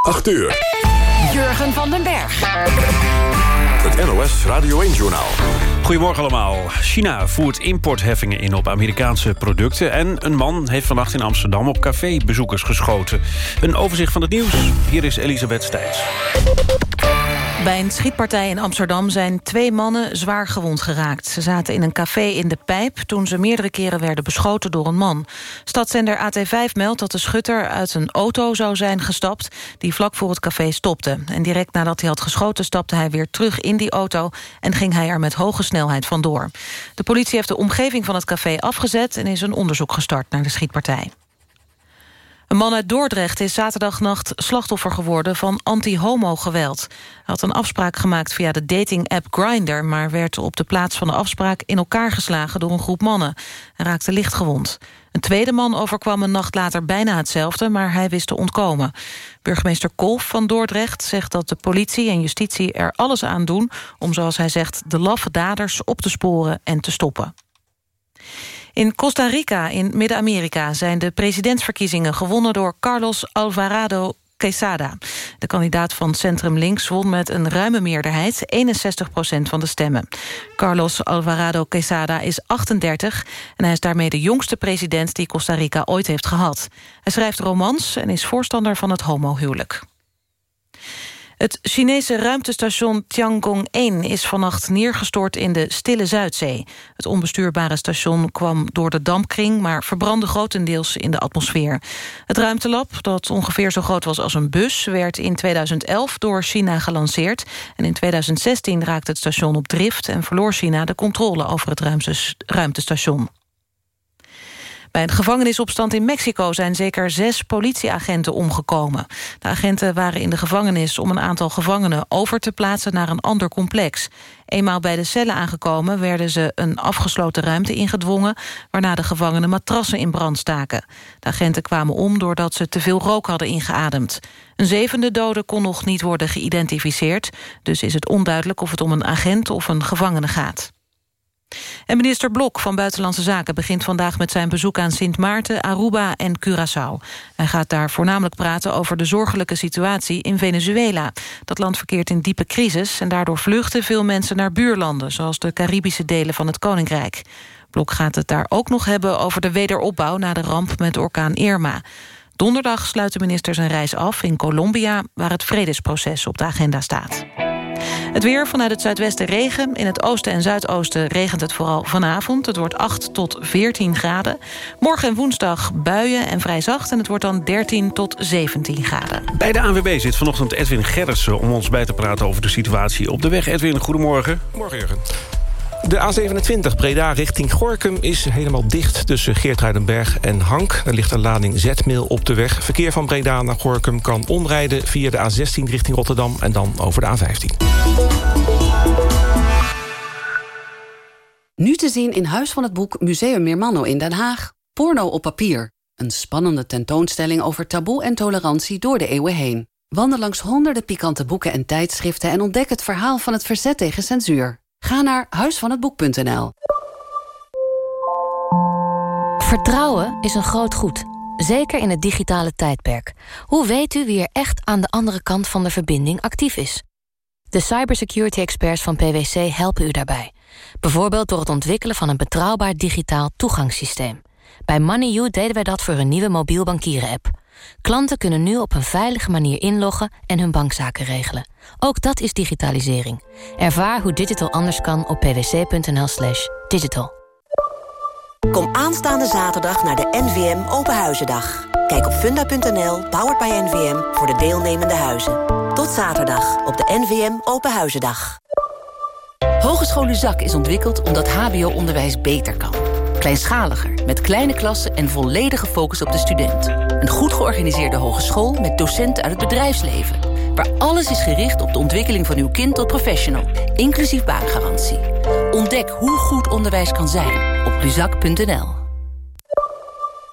8 uur. Jurgen van den Berg. Het NOS Radio 1-journaal. Goedemorgen allemaal. China voert importheffingen in op Amerikaanse producten... en een man heeft vannacht in Amsterdam op cafébezoekers geschoten. Een overzicht van het nieuws. Hier is Elisabeth Stijns. Bij een schietpartij in Amsterdam zijn twee mannen zwaar gewond geraakt. Ze zaten in een café in de Pijp toen ze meerdere keren werden beschoten door een man. Stadszender AT5 meldt dat de schutter uit een auto zou zijn gestapt... die vlak voor het café stopte. En direct nadat hij had geschoten stapte hij weer terug in die auto... en ging hij er met hoge snelheid vandoor. De politie heeft de omgeving van het café afgezet... en is een onderzoek gestart naar de schietpartij. Een man uit Dordrecht is zaterdagnacht slachtoffer geworden van anti-homo-geweld. Hij had een afspraak gemaakt via de dating-app Grindr... maar werd op de plaats van de afspraak in elkaar geslagen door een groep mannen. en raakte lichtgewond. Een tweede man overkwam een nacht later bijna hetzelfde... maar hij wist te ontkomen. Burgemeester Kolf van Dordrecht zegt dat de politie en justitie er alles aan doen... om, zoals hij zegt, de laffe daders op te sporen en te stoppen. In Costa Rica in Midden-Amerika zijn de presidentsverkiezingen gewonnen door Carlos Alvarado Quesada. De kandidaat van Centrum Links won met een ruime meerderheid, 61% van de stemmen. Carlos Alvarado Quesada is 38 en hij is daarmee de jongste president die Costa Rica ooit heeft gehad. Hij schrijft romans en is voorstander van het homohuwelijk. Het Chinese ruimtestation Tiangong-1 is vannacht neergestort in de Stille Zuidzee. Het onbestuurbare station kwam door de dampkring... maar verbrandde grotendeels in de atmosfeer. Het ruimtelab, dat ongeveer zo groot was als een bus... werd in 2011 door China gelanceerd. En in 2016 raakte het station op drift... en verloor China de controle over het ruimtestation. Bij een gevangenisopstand in Mexico zijn zeker zes politieagenten omgekomen. De agenten waren in de gevangenis om een aantal gevangenen over te plaatsen naar een ander complex. Eenmaal bij de cellen aangekomen werden ze een afgesloten ruimte ingedwongen... waarna de gevangenen matrassen in brand staken. De agenten kwamen om doordat ze te veel rook hadden ingeademd. Een zevende dode kon nog niet worden geïdentificeerd... dus is het onduidelijk of het om een agent of een gevangene gaat. En minister Blok van Buitenlandse Zaken begint vandaag met zijn bezoek aan Sint Maarten, Aruba en Curaçao. Hij gaat daar voornamelijk praten over de zorgelijke situatie in Venezuela. Dat land verkeert in diepe crisis en daardoor vluchten veel mensen naar buurlanden, zoals de Caribische delen van het Koninkrijk. Blok gaat het daar ook nog hebben over de wederopbouw na de ramp met orkaan Irma. Donderdag sluit de minister zijn reis af in Colombia, waar het vredesproces op de agenda staat. Het weer vanuit het zuidwesten regen. In het oosten en zuidoosten regent het vooral vanavond. Het wordt 8 tot 14 graden. Morgen en woensdag buien en vrij zacht. En het wordt dan 13 tot 17 graden. Bij de ANWB zit vanochtend Edwin Gerritsen... om ons bij te praten over de situatie op de weg. Edwin, goedemorgen. Morgen, Jurgen. De A27 Breda richting Gorkum is helemaal dicht tussen Geertruidenberg en Hank. Er ligt een lading zetmeel op de weg. Verkeer van Breda naar Gorkum kan omrijden via de A16 richting Rotterdam... en dan over de A15. Nu te zien in Huis van het Boek Museum Meermanno in Den Haag. Porno op papier. Een spannende tentoonstelling over taboe en tolerantie door de eeuwen heen. Wandel langs honderden pikante boeken en tijdschriften... en ontdek het verhaal van het verzet tegen censuur. Ga naar huisvanhetboek.nl. Vertrouwen is een groot goed. Zeker in het digitale tijdperk. Hoe weet u wie er echt aan de andere kant van de verbinding actief is? De cybersecurity experts van PwC helpen u daarbij. Bijvoorbeeld door het ontwikkelen van een betrouwbaar digitaal toegangssysteem. Bij MoneyU deden wij dat voor een nieuwe mobiel bankieren-app. Klanten kunnen nu op een veilige manier inloggen en hun bankzaken regelen. Ook dat is digitalisering. Ervaar hoe digital anders kan op pwc.nl slash digital. Kom aanstaande zaterdag naar de NVM Open Huizendag. Kijk op funda.nl, powered by NVM, voor de deelnemende huizen. Tot zaterdag op de NVM Open Huizendag. Hogeschool Luzak is ontwikkeld omdat hbo-onderwijs beter kan. Kleinschaliger, met kleine klassen en volledige focus op de student. Een goed georganiseerde hogeschool met docenten uit het bedrijfsleven. Waar alles is gericht op de ontwikkeling van uw kind tot professional. Inclusief baangarantie. Ontdek hoe goed onderwijs kan zijn op luzak.nl.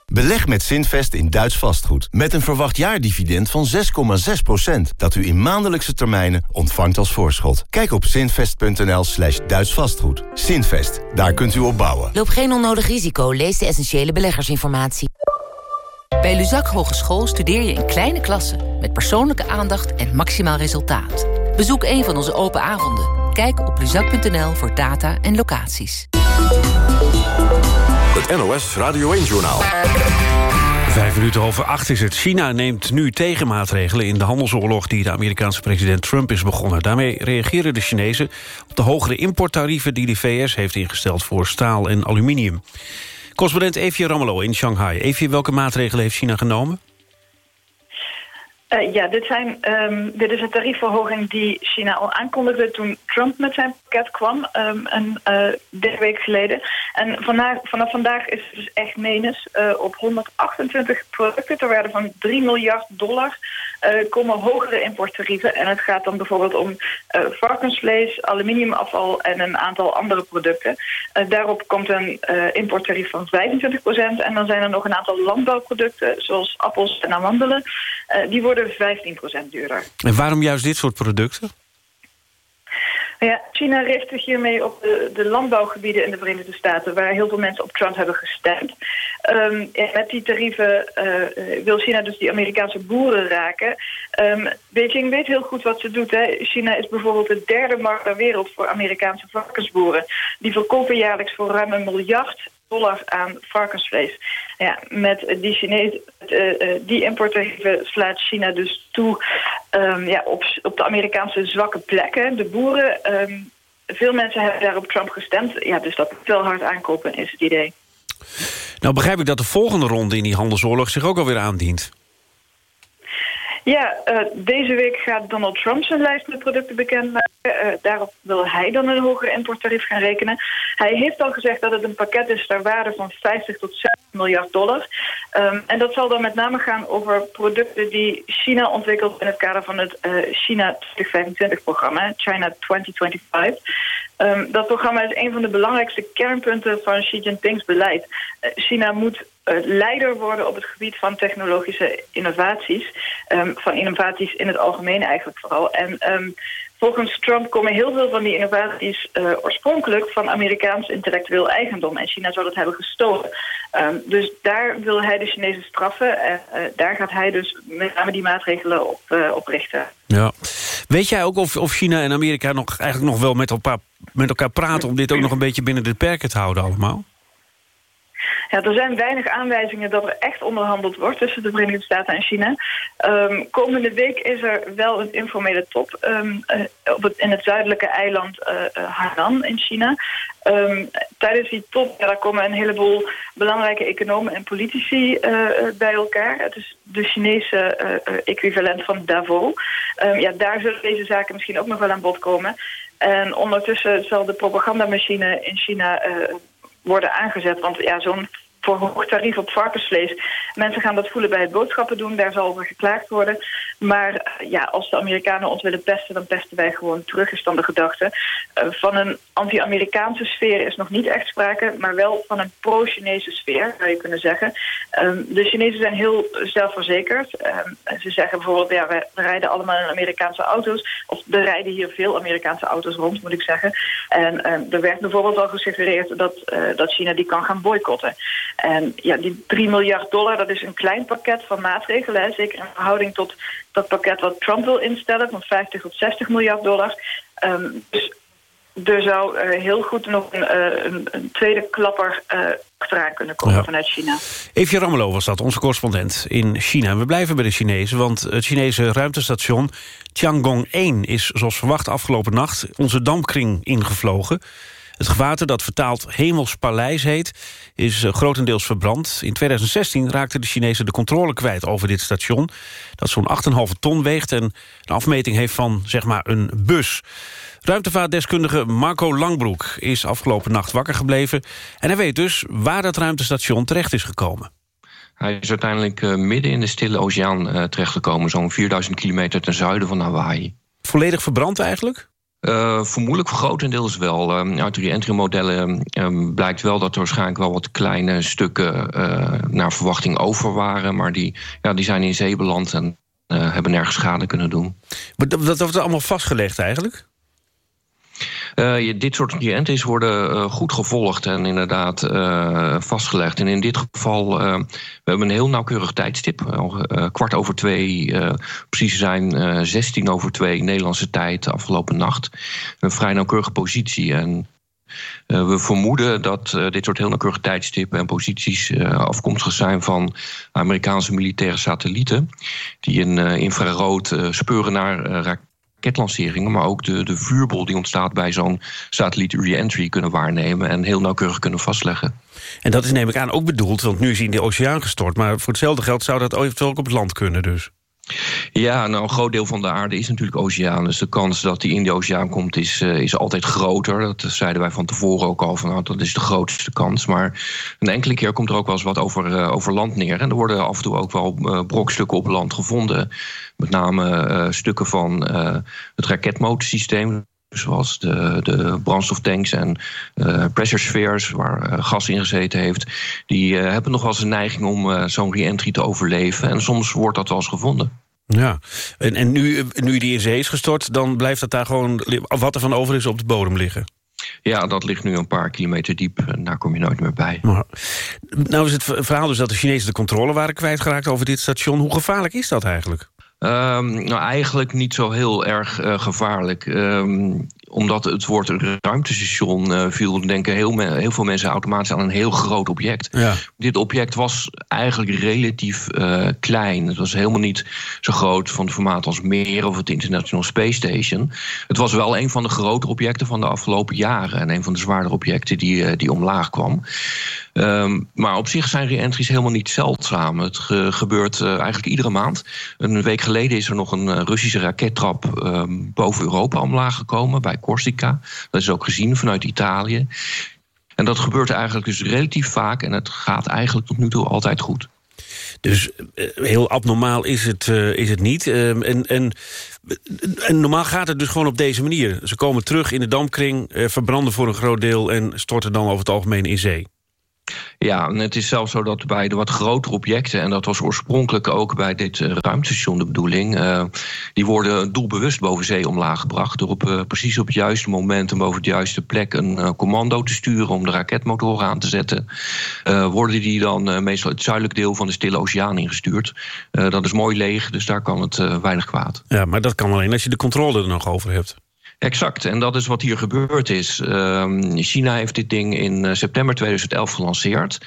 Beleg met Zinvest in Duits vastgoed. Met een verwacht jaardividend van 6,6%. Dat u in maandelijkse termijnen ontvangt als voorschot. Kijk op zinvest.nl slash Duits vastgoed. Zinvest, daar kunt u op bouwen. Loop geen onnodig risico. Lees de essentiële beleggersinformatie. Bij Luzak Hogeschool studeer je in kleine klassen... met persoonlijke aandacht en maximaal resultaat. Bezoek een van onze open avonden. Kijk op luzak.nl voor data en locaties. Het NOS Radio 1-journaal. Vijf minuten over acht is het. China neemt nu tegenmaatregelen in de handelsoorlog... die de Amerikaanse president Trump is begonnen. Daarmee reageren de Chinezen op de hogere importtarieven... die de VS heeft ingesteld voor staal en aluminium. Correspondent Evie Ramelow in Shanghai. Evie, welke maatregelen heeft China genomen? Uh, ja, dit, zijn, um, dit is een tariefverhoging die China al aankondigde toen Trump met zijn pakket kwam, um, een uh, derde week geleden. En vandaag, vanaf vandaag is het dus echt menens. Uh, op 128 producten ter waarde van 3 miljard dollar komen hogere importtarieven. En het gaat dan bijvoorbeeld om varkensvlees, aluminiumafval en een aantal andere producten. daarop komt een importtarief van 25 procent. En dan zijn er nog een aantal landbouwproducten, zoals appels en amandelen. die worden 15% duurder. En waarom juist dit soort producten? Ja, China richt zich hiermee op de, de, landbouwgebieden in de Verenigde Staten... waar heel veel mensen op Trump hebben gestemd. Um, met die tarieven uh, wil China dus die Amerikaanse boeren raken. Um, Beijing weet heel goed wat ze doet. Hè. China is bijvoorbeeld de derde markt ter wereld voor Amerikaanse varkensboeren. Die verkopen jaarlijks voor ruim een miljard dollar aan varkensvlees. Ja, met die, Chinees, uh, die importtarieven slaat China dus toe um, ja, op, op de Amerikaanse zwakke plekken. De boeren, um, veel mensen hebben daar op Trump gestemd. Ja, dus dat moet wel hard aankopen is het idee. Nou begrijp ik dat de volgende ronde in die handelsoorlog zich ook alweer aandient. Ja, uh, deze week gaat Donald Trump zijn lijst met producten bekendmaken. Uh, daarop wil hij dan een hoger importtarief gaan rekenen. Hij heeft al gezegd dat het een pakket is ter waarde van 50 tot 60 miljard dollar. Um, en dat zal dan met name gaan over producten die China ontwikkelt... in het kader van het uh, China 2025-programma, China 2025. Um, dat programma is een van de belangrijkste kernpunten van Xi Jinping's beleid. China moet leider worden op het gebied van technologische innovaties. Um, van innovaties in het algemeen eigenlijk vooral. En um, volgens Trump komen heel veel van die innovaties uh, oorspronkelijk van Amerikaans intellectueel eigendom. En China zou dat hebben gestolen. Um, dus daar wil hij de Chinezen straffen. En uh, daar gaat hij dus met name die maatregelen op, op richten. Ja. Weet jij ook of, of China en Amerika nog, eigenlijk nog wel met elkaar, met elkaar praten... om dit ook nog een beetje binnen de perken te houden allemaal? Ja, er zijn weinig aanwijzingen dat er echt onderhandeld wordt tussen de Verenigde Staten en China. Um, komende week is er wel een informele top um, uh, op in het zuidelijke eiland uh, in China. Um, tijdens die top komen een heleboel belangrijke economen en politici bij elkaar. Het is de Chinese equivalent van Davos. ja, daar zullen deze zaken misschien ook nog wel aan bod komen. En ondertussen zal de propagandamachine in China worden aangezet. Want ja, zo'n verhoogd tarief op varkensvlees. Mensen gaan dat voelen bij het boodschappen doen. Daar zal over geklaagd worden. Maar eh, ja, als de Amerikanen ons willen pesten... dan pesten wij gewoon terug, is dan de gedachte. Uh, van een anti-Amerikaanse sfeer is nog niet echt sprake... maar wel van een pro-Chinese sfeer, zou je kunnen zeggen. Um, de Chinezen zijn heel zelfverzekerd. Um, ze zeggen bijvoorbeeld, ja, we rijden allemaal in Amerikaanse auto's. Of er rijden hier veel Amerikaanse auto's rond, moet ik zeggen. En um, er werd bijvoorbeeld al gesuggereerd dat, uh, dat China die kan gaan boycotten. En ja, die 3 miljard dollar, dat is een klein pakket van maatregelen. Hè, zeker in verhouding tot dat pakket wat Trump wil instellen... van 50 tot 60 miljard dollar. Um, dus er zou uh, heel goed nog een, uh, een, een tweede klapper uh, achteraan kunnen komen ja. vanuit China. Evje Ramelow was dat, onze correspondent in China. We blijven bij de Chinezen, want het Chinese ruimtestation Tiangong-1... is zoals verwacht afgelopen nacht onze dampkring ingevlogen... Het gewater, dat vertaald Hemels Paleis heet, is uh, grotendeels verbrand. In 2016 raakten de Chinezen de controle kwijt over dit station... dat zo'n 8,5 ton weegt en een afmeting heeft van zeg maar een bus. Ruimtevaartdeskundige Marco Langbroek is afgelopen nacht wakker gebleven... en hij weet dus waar dat ruimtestation terecht is gekomen. Hij is uiteindelijk uh, midden in de Stille Oceaan uh, terechtgekomen... zo'n 4000 kilometer ten zuiden van Hawaii. Volledig verbrand eigenlijk? Uh, vermoedelijk grotendeels wel. Uh, uit de re-entry-modellen uh, blijkt wel dat er waarschijnlijk wel wat kleine stukken uh, naar verwachting over waren. Maar die, ja, die zijn in zee beland en hebben nergens schade kunnen doen. Maar dat wordt allemaal vastgelegd eigenlijk? Uh, dit soort re worden uh, goed gevolgd en inderdaad uh, vastgelegd. En in dit geval, we hebben een heel nauwkeurig tijdstip. kwart over twee, precies zijn 16 over twee Nederlandse tijd afgelopen nacht. Een vrij nauwkeurige positie en we vermoeden dat dit soort heel nauwkeurige tijdstippen en posities afkomstig zijn van Amerikaanse militaire satellieten. Die in infrarood speuren naar raketlanceringen, maar ook de, de vuurbol die ontstaat bij zo'n satelliet re-entry kunnen waarnemen en heel nauwkeurig kunnen vastleggen. En dat is neem ik aan ook bedoeld, want nu is hij in de oceaan gestort, maar voor hetzelfde geld zou dat eventueel ook op het land kunnen dus. Ja, nou, een groot deel van de aarde is natuurlijk oceaan. Dus de kans dat die in de oceaan komt is, uh, is altijd groter. Dat zeiden wij van tevoren ook al. Van, nou, dat is de grootste kans. Maar een enkele keer komt er ook wel eens wat over, uh, over land neer. En er worden af en toe ook wel uh, brokstukken op land gevonden. Met name stukken van het raketmotorsysteem zoals de, de brandstoftanks en uh, pressure spheres, waar uh, gas in gezeten heeft, die uh, hebben nog wel eens een neiging om zo'n re-entry te overleven. En soms wordt dat wel eens gevonden. Ja, en, en nu, nu die in zee is gestort, dan blijft dat daar gewoon, wat er van over is, op de bodem liggen? Ja, dat ligt nu een paar kilometer diep en daar kom je nooit meer bij. Maar, nou is het verhaal dus dat de Chinezen de controle waren kwijtgeraakt over dit station. Hoe gevaarlijk is dat eigenlijk? Um, nou, eigenlijk niet zo heel erg uh, gevaarlijk. Um, omdat het woord ruimtestation uh, viel, denken heel, heel, veel mensen automatisch aan een heel groot object. Ja. Dit object was eigenlijk relatief uh, klein. Het was helemaal niet zo groot van het formaat als Meer of het International Space Station. Het was wel een van de grotere objecten van de afgelopen jaren en een van de zwaardere objecten die, uh, die omlaag kwam. Um, maar op zich zijn re-entries helemaal niet zeldzaam. Het ge gebeurt uh, eigenlijk iedere maand. Een week geleden is er nog een Russische rakettrap um, boven Europa omlaag gekomen, bij Corsica. Dat is ook gezien vanuit Italië. En dat gebeurt eigenlijk dus relatief vaak en het gaat eigenlijk tot nu toe altijd goed. Dus uh, heel abnormaal is het, is het niet. Ehm, en, en, en, normaal gaat het dus gewoon op deze manier. Ze komen terug in de dampkring, verbranden voor een groot deel... en storten dan over het algemeen in zee. Ja, en het is zelfs zo dat bij de wat grotere objecten... en dat was oorspronkelijk ook bij dit uh, ruimtestation de bedoeling... Uh, die worden doelbewust boven zee omlaag gebracht... door op, uh, precies op het juiste moment en boven de juiste plek... een commando te sturen om de raketmotoren aan te zetten. worden die dan meestal het zuidelijk deel van de Stille Oceaan ingestuurd. dat is mooi leeg, dus daar kan het weinig kwaad. Ja, maar dat kan alleen als je de controle er nog over hebt. Exact, en dat is wat hier gebeurd is. Uh, China heeft dit ding in eh, september 2011 gelanceerd.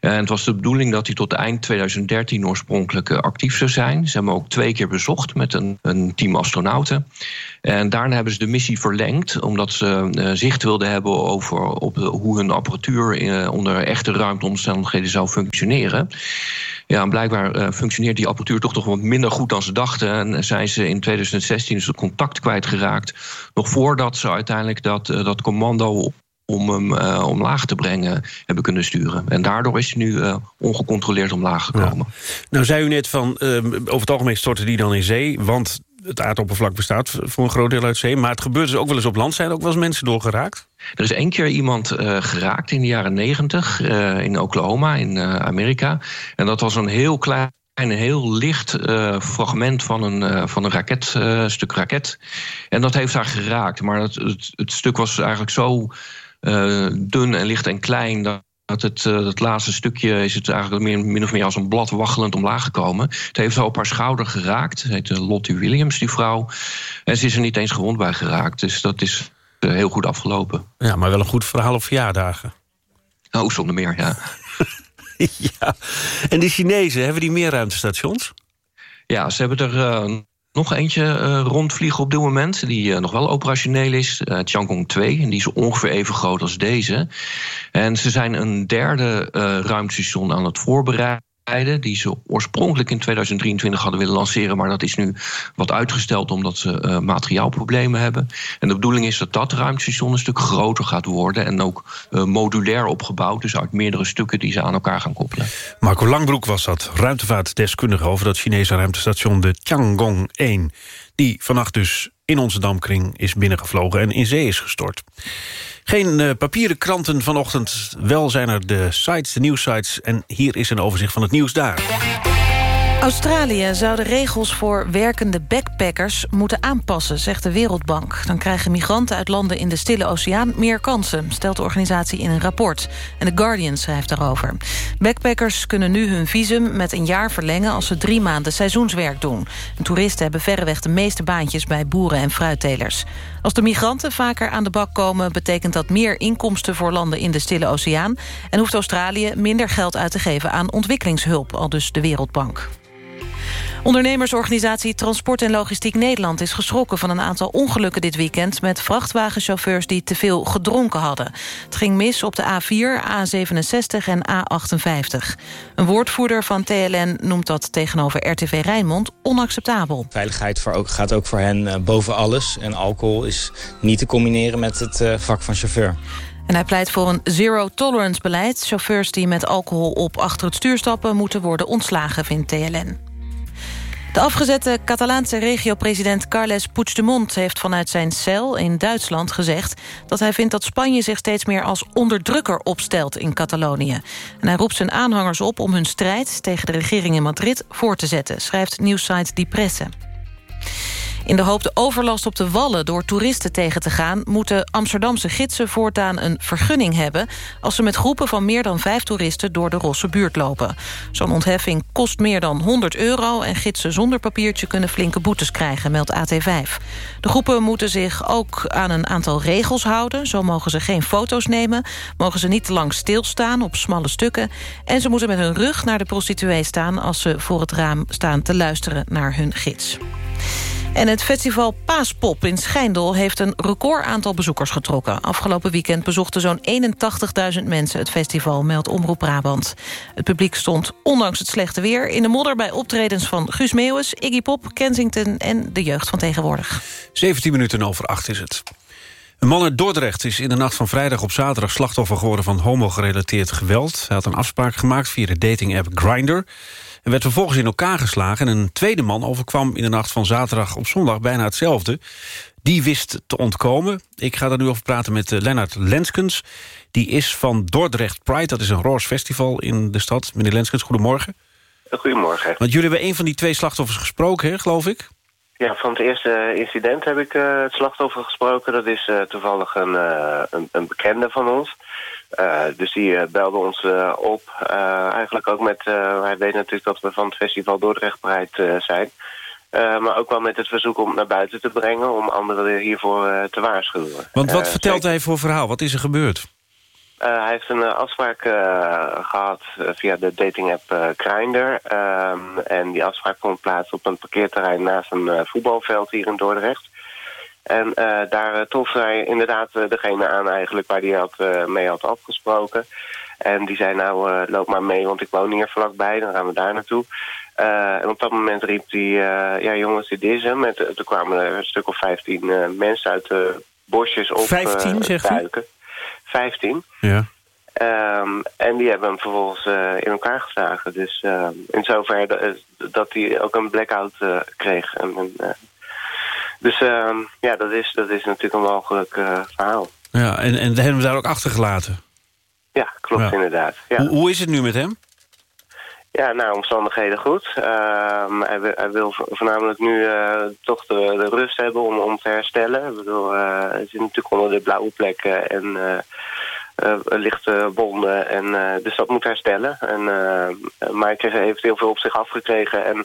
En het was de bedoeling dat hij tot eind 2013 oorspronkelijk uh, actief zou zijn. Ze hebben ook twee keer bezocht met een, een team astronauten. En daarna hebben ze de missie verlengd, omdat ze uh, zicht wilden hebben over op, hoe hun apparatuur onder echte ruimteomstandigheden zou functioneren. Ja, en blijkbaar uh, functioneert die apparatuur toch toch wat minder goed dan ze dachten. En zijn ze in 2016 dus het contact kwijtgeraakt. Nog voordat ze uiteindelijk dat, dat commando om hem omlaag te brengen hebben kunnen sturen. En daardoor is hij nu ongecontroleerd omlaag gekomen. Nou zei u net van, uh, over het algemeen storten die dan in zee... want het aardoppervlak bestaat voor een groot deel uit zee. Maar het gebeurt dus ook wel eens op land. Zijn er ook wel eens mensen doorgeraakt? Er is één keer iemand uh, geraakt in de jaren negentig uh, in Oklahoma, in uh, Amerika. En dat was een heel klein heel licht fragment van een, van een raket, stuk raket. En dat heeft haar geraakt. Maar het, het, het stuk was eigenlijk zo dun en licht en klein... dat dat het, het laatste stukje is het eigenlijk meer, min of meer als een blad waggelend omlaag gekomen. Het heeft haar op haar schouder geraakt. Ze heet Lottie Williams, die vrouw. En ze is er niet eens gewond bij geraakt. Dus dat is uh, heel goed afgelopen. Ja, maar wel een goed verhaal op verjaardagen. Oh, zonder meer, ja. ja. En de Chinezen, hebben die meer ruimtestations? Ja, ze hebben er uh, nog eentje uh, rondvliegen op dit moment, die uh, nog wel operationeel is. Uh, Tiangong 2, en die is ongeveer even groot als deze. En ze zijn een derde ruimtestation aan het voorbereiden die ze oorspronkelijk in 2023 hadden willen lanceren, maar dat is nu wat uitgesteld omdat ze uh, materiaalproblemen hebben. En de bedoeling is dat dat ruimtestation een stuk groter gaat worden en ook uh, modulair opgebouwd, dus uit meerdere stukken die ze aan elkaar gaan koppelen. Marco Langbroek was dat, ruimtevaartdeskundige over dat Chinese ruimtestation de Tiangong 1, die vannacht dus in onze damkring is binnengevlogen en in zee is gestort. Geen uh, papieren kranten vanochtend. Wel zijn er de sites, de nieuwsites. En hier is een overzicht van het nieuws daar. Australië zou de regels voor werkende backpackers moeten aanpassen, zegt de Wereldbank. Dan krijgen migranten uit landen in de Stille Oceaan meer kansen, stelt de organisatie in een rapport. En The Guardian schrijft daarover. Backpackers kunnen nu hun visum met een jaar verlengen als ze drie maanden seizoenswerk doen. En toeristen hebben verreweg de meeste baantjes bij boeren en fruittelers. Als de migranten vaker aan de bak komen, betekent dat meer inkomsten voor landen in de Stille Oceaan en hoeft Australië minder geld uit te geven aan ontwikkelingshulp, al dus de Wereldbank. Ondernemersorganisatie Transport en Logistiek Nederland is geschrokken van een aantal ongelukken dit weekend met vrachtwagenchauffeurs die te veel gedronken hadden. Het ging mis op de A4, A67 en A58. Een woordvoerder van TLN noemt dat tegenover RTV Rijnmond onacceptabel. Veiligheid voor ook, gaat ook voor hen uh, boven alles en alcohol is niet te combineren met het uh, vak van chauffeur. En hij pleit voor een zero-tolerance beleid. Chauffeurs die met alcohol op achter het stuur stappen... moeten worden ontslagen, vindt TLN. De afgezette Catalaanse regio-president Carles Puigdemont... heeft vanuit zijn cel in Duitsland gezegd... dat hij vindt dat Spanje zich steeds meer als onderdrukker opstelt in Catalonië. En hij roept zijn aanhangers op om hun strijd tegen de regering in Madrid voor te zetten... schrijft nieuwssite Die Presse. In de hoop de overlast op de Wallen door toeristen tegen te gaan... moeten Amsterdamse gidsen voortaan een vergunning hebben... als ze met groepen van meer dan vijf toeristen door de Rosse buurt lopen. Zo'n ontheffing kost meer dan 100 euro... en gidsen zonder papiertje kunnen flinke boetes krijgen, meldt AT5. De groepen moeten zich ook aan een aantal regels houden. Zo mogen ze geen foto's nemen, mogen ze niet te lang stilstaan op smalle stukken... en ze moeten met hun rug naar de prostituee staan... als ze voor het raam staan te luisteren naar hun gids. En het festival Paaspop in Schijndel heeft een record aantal bezoekers getrokken. Afgelopen weekend bezochten zo'n 81.000 mensen het festival, meldt Omroep Brabant. Het publiek stond, ondanks het slechte weer, in de modder bij optredens van Guus Meeuwis, Iggy Pop, Kensington en de jeugd van tegenwoordig. 17 minuten over 8 is het. Een man uit Dordrecht is in de nacht van vrijdag op zaterdag slachtoffer geworden van homogerelateerd geweld. Hij had een afspraak gemaakt via de dating-app Grindr en werd vervolgens in elkaar geslagen. En een tweede man overkwam in de nacht van zaterdag op zondag bijna hetzelfde. Die wist te ontkomen. Ik ga daar nu over praten met uh, Lennart Lenskens. Die is van Dordrecht Pride, dat is een roze festival in de stad. Meneer Lenskens, goedemorgen. Goedemorgen. Want jullie hebben een van die twee slachtoffers gesproken, hè, geloof ik? Ja, van het eerste incident heb ik uh, het slachtoffer gesproken. Dat is uh, toevallig een, uh, een, een, bekende van ons. dus die belde ons op. eigenlijk ook met... hij weet natuurlijk dat we van het festival Dordrecht Pride zijn. maar ook wel met het verzoek om het naar buiten te brengen... om anderen hiervoor te waarschuwen. Want wat vertelt hij voor verhaal? Wat is er gebeurd? Uh, hij heeft een uh, afspraak uh, gehad via de dating-app Grindr. Um, en die afspraak vond plaats op een parkeerterrein naast een voetbalveld hier in Dordrecht. En daar trof hij inderdaad degene aan eigenlijk waar hij had, mee had afgesproken. En die zei nou, loop maar mee, want ik woon hier vlakbij, dan gaan we daar naartoe. en op dat moment riep hij, ja jongens, dit is hem. En toen kwamen er een stuk of 15 mensen uit de bosjes op 15, zegt duiken. 15. Ja. Um, en die hebben hem vervolgens uh, in elkaar geslagen. Dus uh, in zover dat, dat hij ook een blackout uh, kreeg. En, en, dus ehm, ja, dat is, dat is natuurlijk een mogelijk verhaal. Ja, en, en hebben we daar ook achtergelaten? Ja, klopt ja. inderdaad. Ja. Hoe, hoe is het nu met hem? Ja, nou, omstandigheden goed. Uh, hij, wil, hij, wil voornamelijk nu uh, toch de, de, rust hebben om, om te herstellen. Ik bedoel, uh, hij zit natuurlijk onder de blauwe plekken en lichte wonden. En, dus dat moet herstellen. En, maar hij heeft heel veel op zich afgekregen. En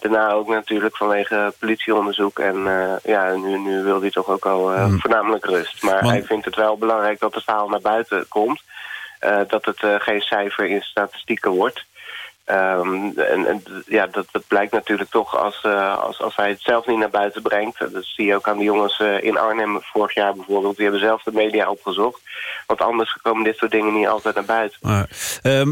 daarna ook natuurlijk vanwege politieonderzoek. En ja, nu, nu wil hij toch ook al hmm. voornamelijk rust. Maar hij vindt het wel belangrijk dat het verhaal naar buiten komt. dat het geen cijfer in statistieken wordt. Um, en, en, ja, dat, dat blijkt natuurlijk toch als, uh, als, als hij het zelf niet naar buiten brengt. Dat zie je ook aan de jongens uh, in Arnhem vorig jaar bijvoorbeeld. Die hebben zelf de media opgezocht. Want anders komen dit soort dingen niet altijd naar buiten. Maar, uh,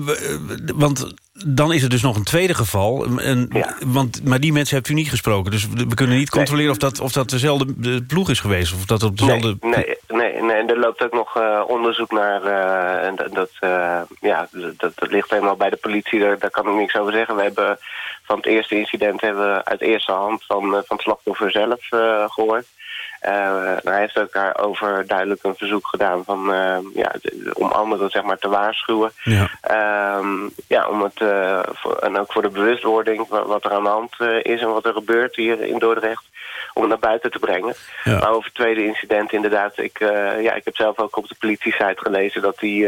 want dan is er dus nog een tweede geval. En, ja. want, maar die mensen hebt u niet gesproken. Dus we kunnen niet controleren nee. of, dat, of dat dezelfde de ploeg is geweest. Of dat op dezelfde... Nee, nee, nee, nee. En er loopt ook nog uh, onderzoek naar. Uh, en dat, uh, ja, dat, dat ligt helemaal bij de politie. Daar, daar kan ik niks over zeggen. We hebben van het eerste incident hebben we uit eerste hand van, van het slachtoffer zelf gehoord. hij heeft ook daarover duidelijk een verzoek gedaan van, ja, om anderen zeg maar, te waarschuwen. Ja. Ehm, ja, om het, voor, en ook voor de bewustwording wat er aan de hand is en wat er gebeurt hier in Dordrecht om het naar buiten te brengen. Maar over het tweede incident inderdaad, ik, ja, ik heb zelf ook op de politie-site gelezen dat, die,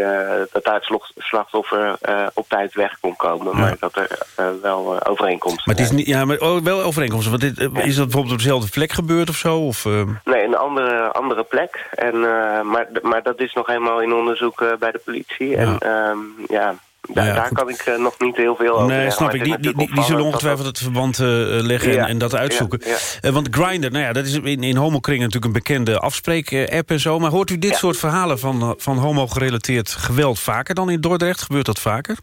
dat daar het slachtoffer op tijd weg kon komen. Maar dat er wel overeenkomsten Maar het is niet, ja, maar oh, wel overeenkomsten. Want dit, is dat bijvoorbeeld op dezelfde plek gebeurd of zo? Of, Nee, een andere, andere plek. En, maar, maar dat is nog helemaal in onderzoek bij de politie. En ehm, ja, daar, daar kan ik nog niet heel veel over Nee, snap ik. Die, die, die, zullen ongetwijfeld het verband leggen en, en, dat uitzoeken. want Grindr, nou ja, dat is in, in homokringen natuurlijk een bekende afspreek-app en zo. Maar hoort u dit soort verhalen van, van homo-gerelateerd geweld vaker dan in Dordrecht? Gebeurt dat vaker?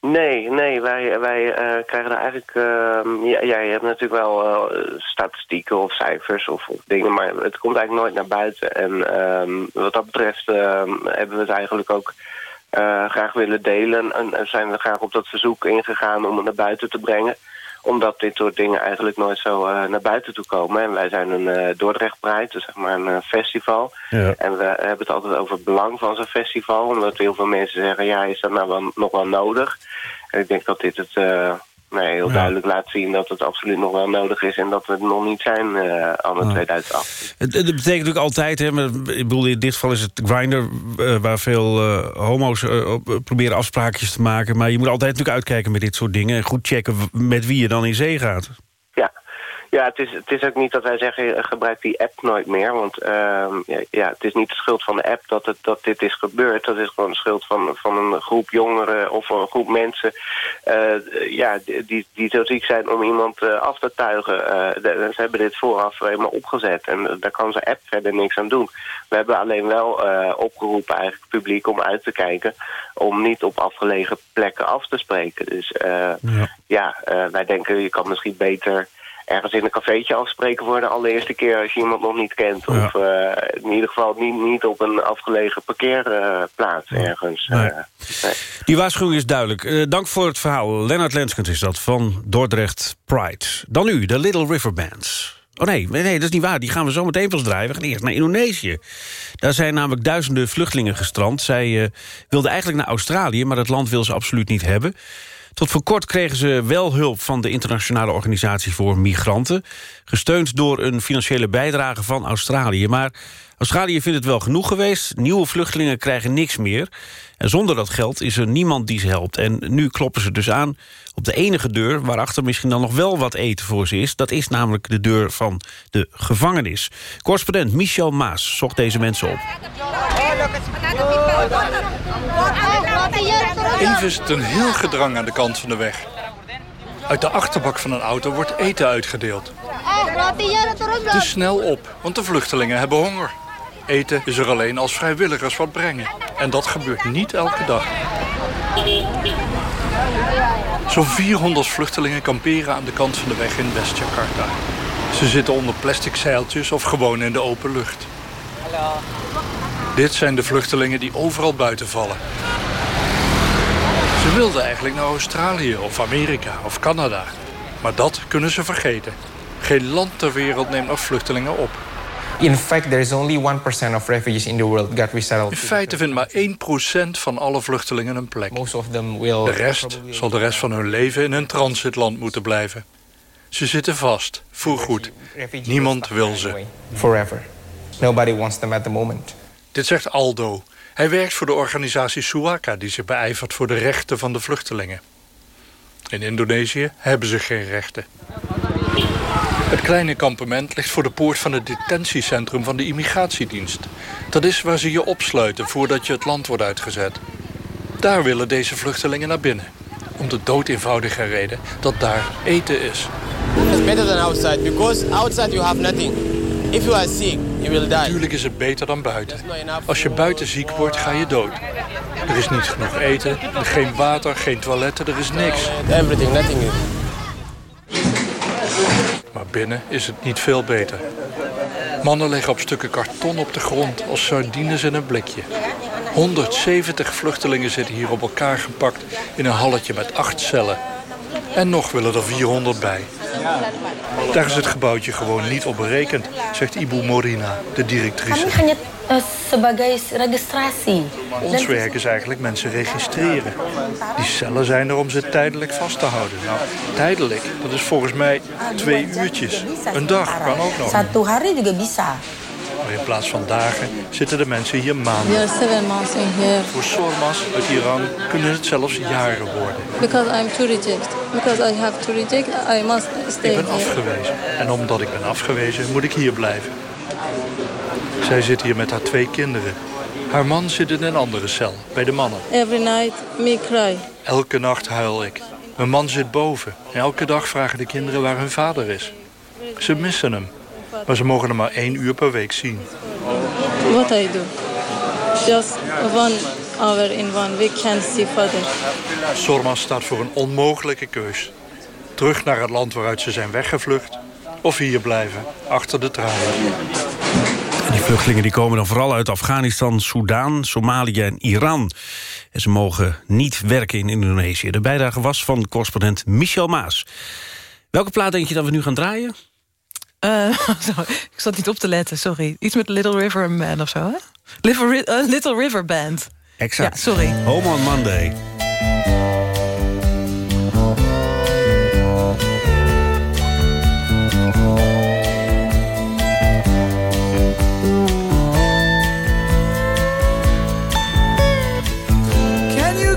Nee, nee, wij, wij uh, krijgen er eigenlijk... Uh, ja, ja, je hebt natuurlijk wel uh, statistieken of cijfers of, of, dingen... maar het komt eigenlijk nooit naar buiten. En um, wat dat betreft ehm, hebben we het eigenlijk ook graag willen delen... En, en, zijn we graag op dat verzoek ingegaan om het naar buiten te brengen omdat dit soort dingen eigenlijk nooit zo uh, naar buiten toe komen. En wij zijn een uh, Dordrecht Pride, dus zeg maar een uh, festival. Ja. En we hebben het altijd over het belang van zo'n festival. Omdat heel veel mensen zeggen, ja, is dat nou wel, nog wel nodig? En ik denk dat dit het nee, heel duidelijk laat zien dat het absoluut nog wel nodig is... en dat we het nog niet zijn uh, anno ja. 2008. Het, het, betekent natuurlijk altijd, hè, maar, ik bedoel, in dit geval is het Grindr... Uh, waar veel uh, homo's proberen afspraakjes te maken... maar je moet altijd natuurlijk uitkijken met dit soort dingen... en goed checken met wie je dan in zee gaat. Ja, het is, het is ook niet dat wij zeggen gebruik die app nooit meer. Want uh, ja, het is niet de schuld van de app dat, het, dat dit is gebeurd. Dat is gewoon de schuld van, van een groep jongeren of een groep mensen... Uh, ja, die, die zo ziek zijn om iemand uh, af te tuigen. Ze hebben dit vooraf helemaal opgezet. En daar kan zijn app verder niks aan doen. We hebben alleen wel opgeroepen eigenlijk publiek om uit te kijken... om niet op afgelegen plekken af te spreken. Dus ja, ja wij denken je kan misschien beter ergens in een cafeetje afspreken voor de allereerste keer als je iemand nog niet kent. Of uh, in ieder geval niet, niet op een afgelegen parkeerplaats uh, ergens. Nee. Nee. Die waarschuwing is duidelijk. Uh, dank voor het verhaal. Lennart Lenskens is dat van Dordrecht Pride. Dan nu, de Little River Bands. Oh nee, nee, dat is niet waar. Die gaan we zo meteen pas draaien. We gaan eerst naar Indonesië. Daar zijn namelijk duizenden vluchtelingen gestrand. Zij wilden eigenlijk naar Australië, maar dat land wil ze absoluut niet hebben. Tot voor kort kregen ze wel hulp van de Internationale Organisatie voor Migranten. Gesteund door een financiële bijdrage van Australië. Maar Australië vindt het wel genoeg geweest. Nieuwe vluchtelingen krijgen niks meer. En zonder dat geld is er niemand die ze helpt. En nu kloppen ze dus aan op de enige deur... waarachter misschien dan nog wel wat eten voor ze is. Dat is namelijk de deur van de gevangenis. Correspondent Michel Maas zocht deze mensen op. Even is het een heel gedrang aan de kant van de weg. Uit de achterbak van een auto wordt eten uitgedeeld. Te snel op, want de vluchtelingen hebben honger. Eten is er alleen als vrijwilligers wat brengen. En dat gebeurt niet elke dag. Zo'n 400 vluchtelingen kamperen aan de kant van de weg in West-Jakarta. Ze zitten onder plastic zeiltjes of gewoon in de open lucht. Dit zijn de vluchtelingen die overal buiten vallen. Ze wilden eigenlijk naar Australië of Amerika of Canada. Maar dat kunnen ze vergeten. Geen land ter wereld neemt nog vluchtelingen op. In fact, there is only 1% of refugees in the world got resettled. In feite vindt maar 1% van alle vluchtelingen een plek. Most of them will de rest zal de rest van hun leven in een transitland moeten blijven. Ze zitten vast, voorgoed. Niemand wil ze. Forever. Nobody wants them at the moment. Dit zegt Aldo. Hij werkt voor de organisatie Suaka... die zich beijvert voor de rechten van de vluchtelingen. In Indonesië hebben ze geen rechten. Het kleine kampement ligt voor de poort van het detentiecentrum van de immigratiedienst. Dat is waar ze je opsluiten voordat je het land wordt uitgezet. Daar willen deze vluchtelingen naar binnen. Om de dood eenvoudige reden dat daar eten is. It's better than outside because outside you have nothing. If you are sick, you will die. Natuurlijk is het beter dan buiten. Als je buiten ziek wordt, ga je dood. Er is niet genoeg eten, geen water, geen toiletten, er is niks. Everything, nothing is. Maar binnen is het niet veel beter. Mannen liggen op stukken karton op de grond als sardines in een blikje. 170 vluchtelingen zitten hier op elkaar gepakt in een halletje met acht cellen. En nog willen er 400 bij. Daar is het gebouwtje gewoon niet op berekend, zegt Ibu Morina, de directrice. Eh, sebagai registrasi. Ons werk is eigenlijk mensen registreren. Die cellen zijn er om ze tijdelijk vast te houden. Nou, tijdelijk, dat is volgens mij twee uurtjes. Een dag kan ook nog. Maar in plaats van dagen zitten de mensen hier maanden. are seven months in here Voor Sormas uit Iran kunnen het zelfs jaren worden. because I'm reject. Because I have to reject, I must stay Ik ben afgewezen. En omdat ik ben afgewezen, moet ik hier blijven. Zij zit hier met haar twee kinderen. Haar man zit in een andere cel, bij de mannen. Every night, me cry. Elke nacht huil ik. Mijn man zit boven. En elke dag vragen de kinderen waar hun vader is. Ze missen hem. Maar ze mogen hem maar één uur per week zien. What I do? Just one hour in one week can see father. Sorma staat voor een onmogelijke keus. Terug naar het land waaruit ze zijn weggevlucht... of hier blijven, achter de tralies. En die vluchtelingen die komen dan vooral uit Afghanistan, Soudaan, Somalië en Iran. En ze mogen niet werken in Indonesië. De bijdrage was van correspondent Michel Maas. Welke plaat denk je dat we nu gaan draaien? Eh, sorry, ik zat niet op te letten, sorry. Iets met Little River Man of zo, hè? Little, Ri- eh, Little River Band. Exact. Ja, sorry. Home on Monday. Can you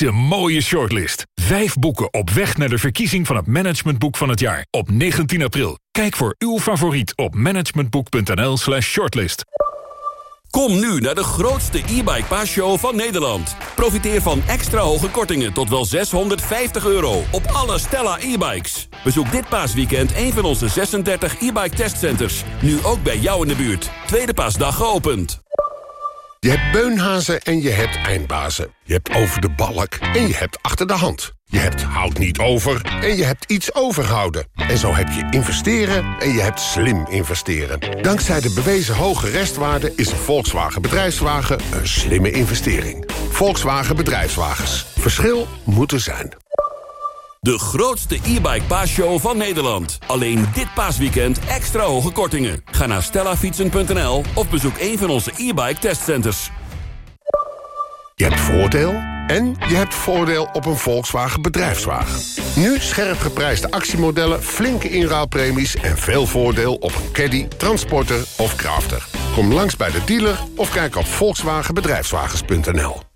een mooie shortlist. Vijf boeken op weg naar de verkiezing van het managementboek van het jaar. Op 19 april. Kijk voor uw favoriet op managementboek.nl slash shortlist. Kom nu naar de grootste e-bike paasshow van Nederland. Profiteer van extra hoge kortingen tot wel 650 euro op alle Stella e-bikes. Bezoek dit paasweekend een van onze 36 e-bike testcenters. Nu ook bij jou in de buurt. Tweede paasdag geopend. Je hebt beunhazen en je hebt eindbazen. Je hebt over de balk en je hebt achter de hand. Je hebt houd niet over en je hebt iets overhouden. En zo heb je investeren en je hebt slim investeren. Dankzij de bewezen hoge restwaarde is een Volkswagen bedrijfswagen een slimme investering. Volkswagen bedrijfswagens. Verschil moet er zijn. De grootste e-bike paasshow van Nederland. Alleen dit paasweekend extra hoge kortingen. Ga naar stellafietsen.nl of bezoek een van onze e-bike testcenters. Je hebt voordeel en je hebt voordeel op een Volkswagen bedrijfswagen. Nu scherp geprijsde actiemodellen, flinke inruilpremies... en veel voordeel op een caddy, transporter of crafter. Kom langs bij de dealer of kijk op volkswagenbedrijfswagens.nl.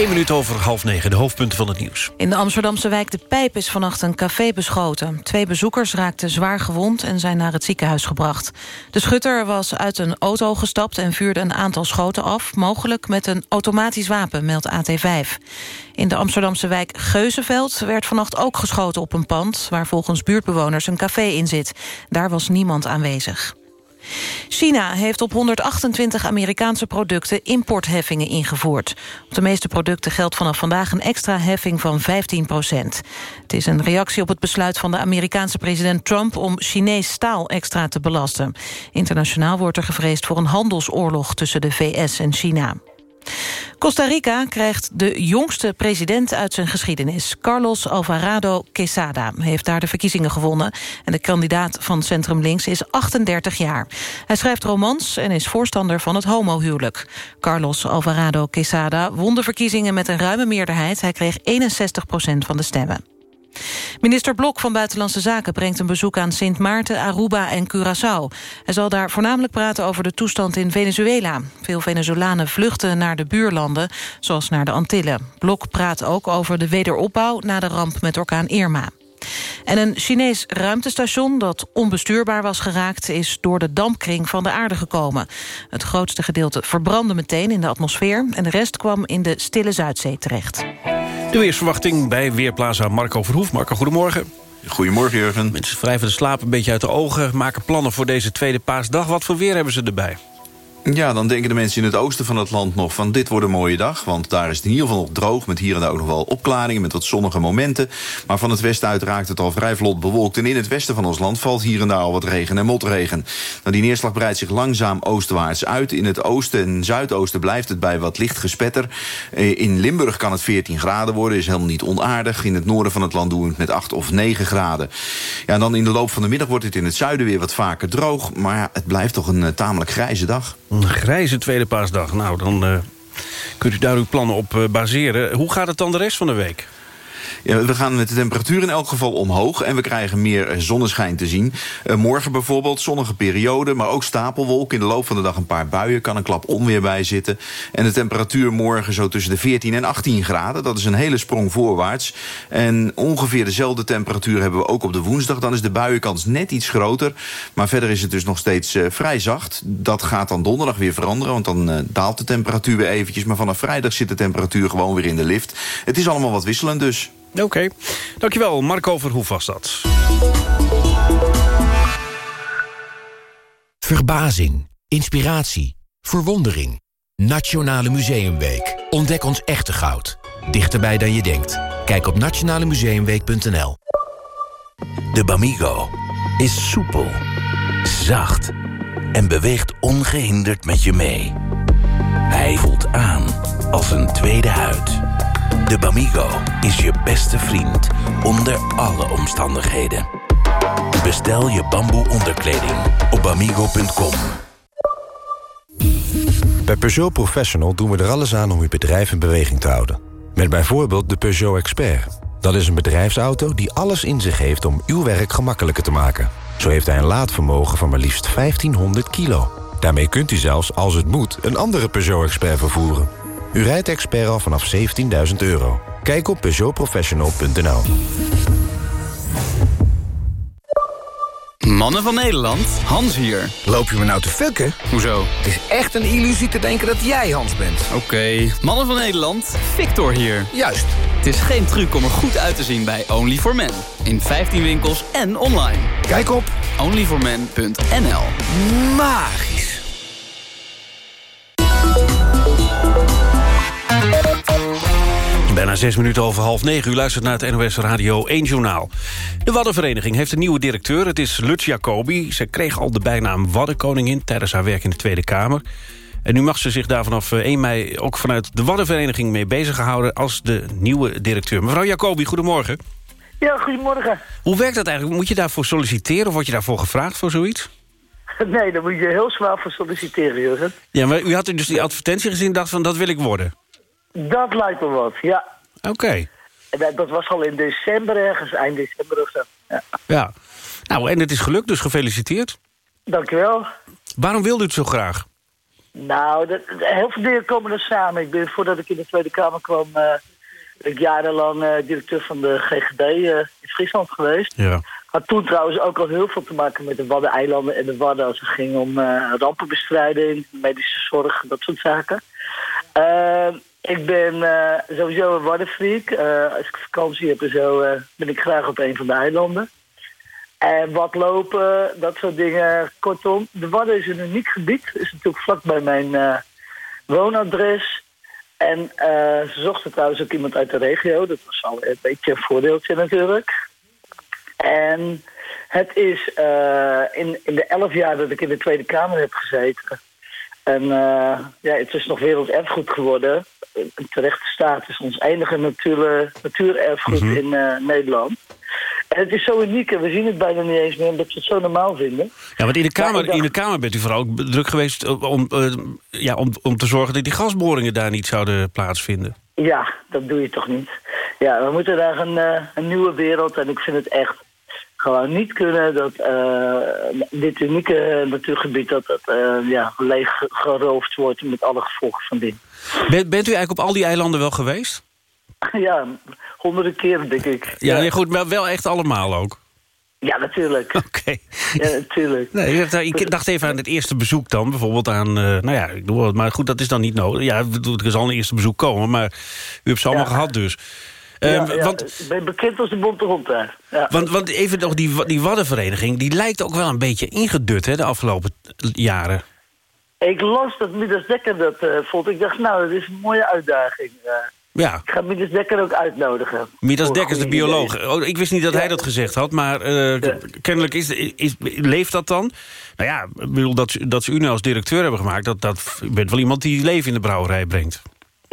1 minuut over half negen, de hoofdpunten van het nieuws. In de Amsterdamse wijk De Pijp is vannacht een café beschoten. Twee bezoekers raakten zwaar gewond en zijn naar het ziekenhuis gebracht. De schutter was uit een auto gestapt en vuurde een aantal schoten af... mogelijk met een automatisch wapen, meldt AT5. In de Amsterdamse wijk Geuzenveld werd vannacht ook geschoten op een pand... waar volgens buurtbewoners een café in zit. Daar was niemand aanwezig. China heeft op 128 Amerikaanse producten importheffingen ingevoerd. Op de meeste producten geldt vanaf vandaag een extra heffing van 15 procent. Het is een reactie op het besluit van de Amerikaanse president Trump... om Chinees staal extra te belasten. Internationaal wordt er gevreesd voor een handelsoorlog tussen de VS en China. Costa Rica krijgt de jongste president uit zijn geschiedenis. Carlos Alvarado Quesada heeft daar de verkiezingen gewonnen. En de kandidaat van Centrum Links is 38 jaar. Hij schrijft romans en is voorstander van het homohuwelijk. Carlos Alvarado Quesada won de verkiezingen met een ruime meerderheid. Hij kreeg 61% van de stemmen. Minister Blok van Buitenlandse Zaken brengt een bezoek aan Sint Maarten, Aruba en Curaçao. Hij zal daar voornamelijk praten over de toestand in Venezuela. Veel Venezolanen vluchten naar de buurlanden, zoals naar de Antillen. Blok praat ook over de wederopbouw na de ramp met orkaan Irma. En een Chinees ruimtestation dat onbestuurbaar was geraakt... is door de dampkring van de aarde gekomen. Het grootste gedeelte verbrandde meteen in de atmosfeer... en de rest kwam in de stille Zuidzee terecht. De weersverwachting bij Weerplaza Marco Verhoef. Marco, goedemorgen. Goedemorgen, Jurgen. Mensen wrijven de slaap een beetje uit de ogen... maken plannen voor deze tweede paasdag. Wat voor weer hebben ze erbij? Ja, dan denken de mensen in het oosten van het land nog van dit wordt een mooie dag. Want daar is het in ieder geval nog droog, met hier en daar ook nog wel opklaringen... met wat zonnige momenten. Maar van het westen uit raakt het al vrij vlot bewolkt. En in het westen van ons land valt hier en daar al wat regen en motregen. Nou, die neerslag breidt zich langzaam oostwaarts uit. In het oosten en zuidoosten blijft het bij wat licht gespetter. Eh, in Limburg kan het 14 graden worden, is helemaal niet onaardig. In het noorden van het land doen we het met 8 of 9 graden. Ja, dan in de loop van de middag wordt het in het zuiden weer wat vaker droog. Maar ja, het blijft toch een uh, tamelijk grijze dag. Een grijze tweede paasdag. Nou, dan uh, kunt u daar uw plannen op uh, baseren. Hoe gaat het dan de rest van de week? Ja, we gaan met de temperatuur in elk geval omhoog... en we krijgen meer zonneschijn te zien. Uh, morgen bijvoorbeeld zonnige periode, maar ook stapelwolken. In de loop van de dag een paar buien, kan een klap onweer bij zitten. En de temperatuur morgen zo tussen de 14 en 18 graden. Dat is een hele sprong voorwaarts. En ongeveer dezelfde temperatuur hebben we ook op de woensdag. Dan is de buienkans net iets groter. Maar verder is het dus nog steeds uh, vrij zacht. Dat gaat dan donderdag weer veranderen, want dan uh, daalt de temperatuur weer eventjes. Maar vanaf vrijdag zit de temperatuur gewoon weer in de lift. Het is allemaal wat wisselend dus. Oké, okay. dankjewel. Marco Verhoef was dat. Verbazing, inspiratie, verwondering. Nationale Museumweek. Ontdek ons echte goud. Dichterbij dan je denkt. Kijk op nationalemuseumweek.nl De Bamigo is soepel, zacht en beweegt ongehinderd met je mee. Hij voelt aan als een tweede huid. De Bamigo is je beste vriend onder alle omstandigheden. Bestel je bamboe onderkleding op bamigo.com. Bij Peugeot Professional doen we er alles aan om uw bedrijf in beweging te houden. Met bijvoorbeeld de Peugeot Expert. Dat is een bedrijfsauto die alles in zich heeft om uw werk gemakkelijker te maken. Zo heeft hij een laadvermogen van maar liefst 1500 kilo. Daarmee kunt u zelfs, als het moet, een andere Peugeot Expert vervoeren. U rijdt Expert al vanaf 17.000 euro. Kijk op peugeotprofessional.nl Mannen van Nederland, Hans hier. Loop je me nou te fucken? Hoezo? Het is echt een illusie te denken dat jij Hans bent. Oké, Mannen van Nederland, Victor hier. Juist. Het is geen truc om er goed uit te zien bij Only for Men. In 15 winkels en online. Kijk op onlyformen.nl Magisch. Bijna zes minuten over half negen. U luistert naar het NOS Radio 1 Journaal. De Waddenvereniging heeft een nieuwe directeur. Het is Lutz Jacobi. Ze kreeg al de bijnaam Waddenkoningin... tijdens haar werk in de Tweede Kamer. En nu mag ze zich daar vanaf 1 mei ook vanuit de Waddenvereniging mee bezighouden... als de nieuwe directeur. Mevrouw Jacobi, goedemorgen. Ja, goedemorgen. Hoe werkt dat eigenlijk? Moet je daarvoor solliciteren of word je daarvoor gevraagd voor zoiets? Nee, daar moet je heel zwaar voor solliciteren, Jurgen. Ja, maar u had dus die advertentie gezien en dacht van dat wil ik worden? Dat lijkt me wat, ja. Oké. Dat, dat was al in december ergens, eind december of zo. Ja. Ja. Nou, en het is gelukt, dus gefeliciteerd. Dankjewel. Waarom wilde u het zo graag? Nou, dat, heel veel dingen komen er samen. Ik ben, voordat ik in de Tweede Kamer kwam... eh, ben ik jarenlang eh, directeur van de GGD eh, in Friesland geweest. Ja. Had toen trouwens ook al heel veel te maken met de Waddeneilanden en de Wadden... als het ging om rampenbestrijding, medische zorg, dat soort zaken. Ik ben eh, sowieso een Waddenfreak. Eh, als ik vakantie heb en zo, eh, ben ik graag op een van de eilanden. En wat lopen, dat soort dingen. Kortom, de Wadden is een uniek gebied. is natuurlijk vlak bij mijn woonadres. En ze zochten trouwens ook iemand uit de regio. Dat was al een beetje een voordeeltje natuurlijk. En het is in, in de elf jaar dat ik in de Tweede Kamer heb gezeten... En eh, ja, het is nog werelderfgoed geworden. Een terechte status, ons enige natuur, natuurerfgoed Mhm. in eh, Nederland. En het is zo uniek en we zien het bijna niet eens meer... omdat we het zo normaal vinden. Ja, want in de Kamer, dacht- in de kamer bent u vooral ook druk geweest eh, om, ja, om, om te zorgen dat die gasboringen daar niet zouden plaatsvinden. Ja, dat doe je toch niet. Ja, we moeten daar een, een nieuwe wereld... en ik vind het echt gewoon niet kunnen dat eh, dit unieke natuurgebied... dat dat eh, ja, leeg geroofd wordt met alle gevolgen van dien. Bent, bent u eigenlijk op al die eilanden wel geweest? ja, honderden keren denk ik. Ja, nee, goed, maar wel echt allemaal ook. Ja, natuurlijk. Oké. Ja, natuurlijk. Nee, ik dacht- even aan het eerste bezoek dan. Bijvoorbeeld aan, eh, nou ja, ik doe het, maar goed, dat is dan niet nodig. Ja, er zal een eerste bezoek komen, maar u hebt ze allemaal Ja. gehad dus. Ja, Ehm, ja, want, ik ben bekend als de bonte hond daar. Ja. want, want even nog, die, die Waddenvereniging... die lijkt ook wel een beetje ingedut hè, de afgelopen jaren. Ik las dat Midas Dekker dat eh, vond. Ik dacht, nou, dat is een mooie uitdaging. eh. Ja, ik ga Midas Dekker ook uitnodigen. Midas Voor Dekkers, de bioloog. Oh, ik wist niet dat hij dat gezegd had, maar eh, kennelijk is, is, leeft dat dan? Nou ja, ik bedoel, dat, ze- dat ze u nu als directeur hebben gemaakt... Dat, dat, u bent wel iemand die leven in de brouwerij brengt.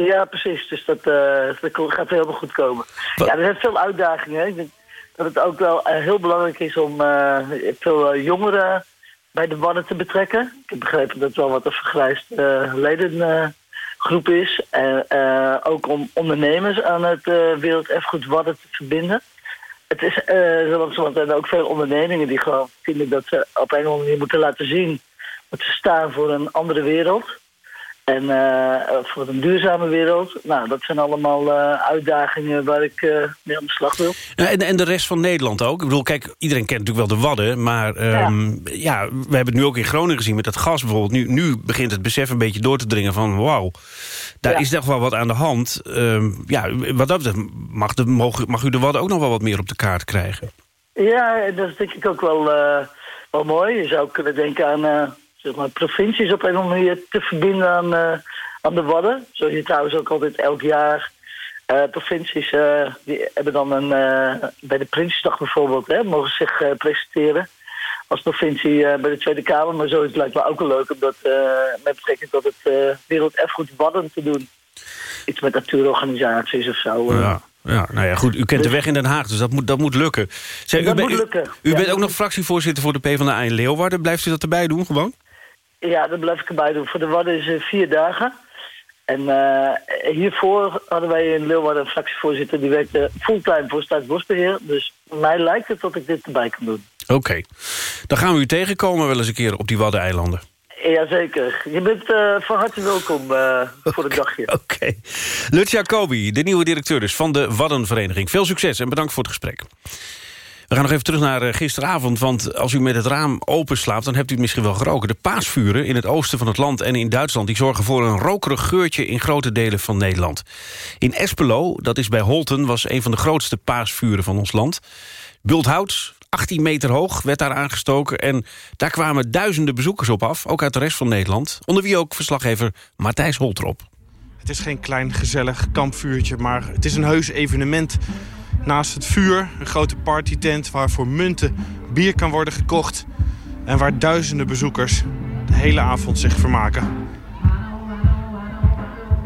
Ja, precies. Dus dat, eh, dat gaat helemaal goed komen. Ja, er zijn veel uitdagingen. hè. Ik denk dat het ook wel eh, heel belangrijk is om eh, veel jongeren bij de Wadden te betrekken. Ik heb begrepen dat het wel wat een vergrijsd ledengroep is. En ook om ondernemers aan het werelderfgoed Wadden te verbinden. Het is zo zijn ook veel ondernemingen die gewoon vinden dat ze op een of andere manier moeten laten zien dat ze staan voor een andere wereld. En eh, voor een duurzame wereld. Nou, dat zijn allemaal eh, uitdagingen waar ik eh, mee aan de slag wil. Ja, en, en de rest van Nederland ook. Ik bedoel, kijk, iedereen kent natuurlijk wel de Wadden... maar ehm, ja. we hebben het nu ook in Groningen gezien met dat gas bijvoorbeeld. Nu, nu begint het besef een beetje door te dringen van... wauw, daar Ja. is toch wel wat aan de hand. Ehm, ja, wat dat betreft mag, de, mag, mag u de Wadden ook nog wel wat meer op de kaart krijgen. Ja, dat is denk ik ook wel, wel mooi. Je zou kunnen denken aan zeg maar provincies op een of andere manier te verbinden aan, eh, aan de Wadden. Zoals je trouwens ook altijd elk jaar... eh, provincies eh, die hebben dan een, eh, bij de Prinsjesdag bijvoorbeeld, hè, mogen zich eh, presenteren als provincie eh, bij de Tweede Kamer. Maar zo is het lijkt me ook wel leuk om dat eh, met betrekking tot het eh werelderfgoed Wadden te doen. iets met natuurorganisaties of zo. eh. Ja. Ja, nou ja, goed. U kent de weg in Den Haag, dus dat moet, dat moet lukken. Zeg, Dat u bent- moet lukken. U, u Ja, bent ook nog fractievoorzitter voor de PvdA in Leeuwarden. Blijft u dat erbij doen gewoon? Ja, dat blijf ik erbij doen. Voor de Wadden is vier dagen. En eh, hiervoor hadden wij in Leeuwarden een fractievoorzitter... die werkte fulltime voor Staatsbosbeheer. Dus mij lijkt het dat ik dit erbij kan doen. Oké. Dan gaan we u tegenkomen wel eens een keer op die Waddeneilanden. Jazeker. Je bent eh, van harte welkom eh, voor het dagje. Oké. Lutz Jacobi, de nieuwe directeur dus van de Waddenvereniging. Veel succes en bedankt voor het gesprek. We gaan nog even terug naar eh, gisteravond, want als u met het raam openslaapt... dan hebt u het misschien wel geroken. De paasvuren in het oosten van het land en in Duitsland... die zorgen voor een rokerig geurtje in grote delen van Nederland. In Espelo, dat is bij Holten, was een van de grootste paasvuren van ons land. Bulthout, 18 meter hoog, werd daar aangestoken... en daar kwamen duizenden bezoekers op af, ook uit de rest van Nederland. Onder wie ook verslaggever Matthijs Holtrop. Het is geen klein gezellig kampvuurtje, maar het is een heus evenement. Naast het vuur een grote partytent waar voor munten bier kan worden gekocht... en waar duizenden bezoekers de hele avond zich vermaken.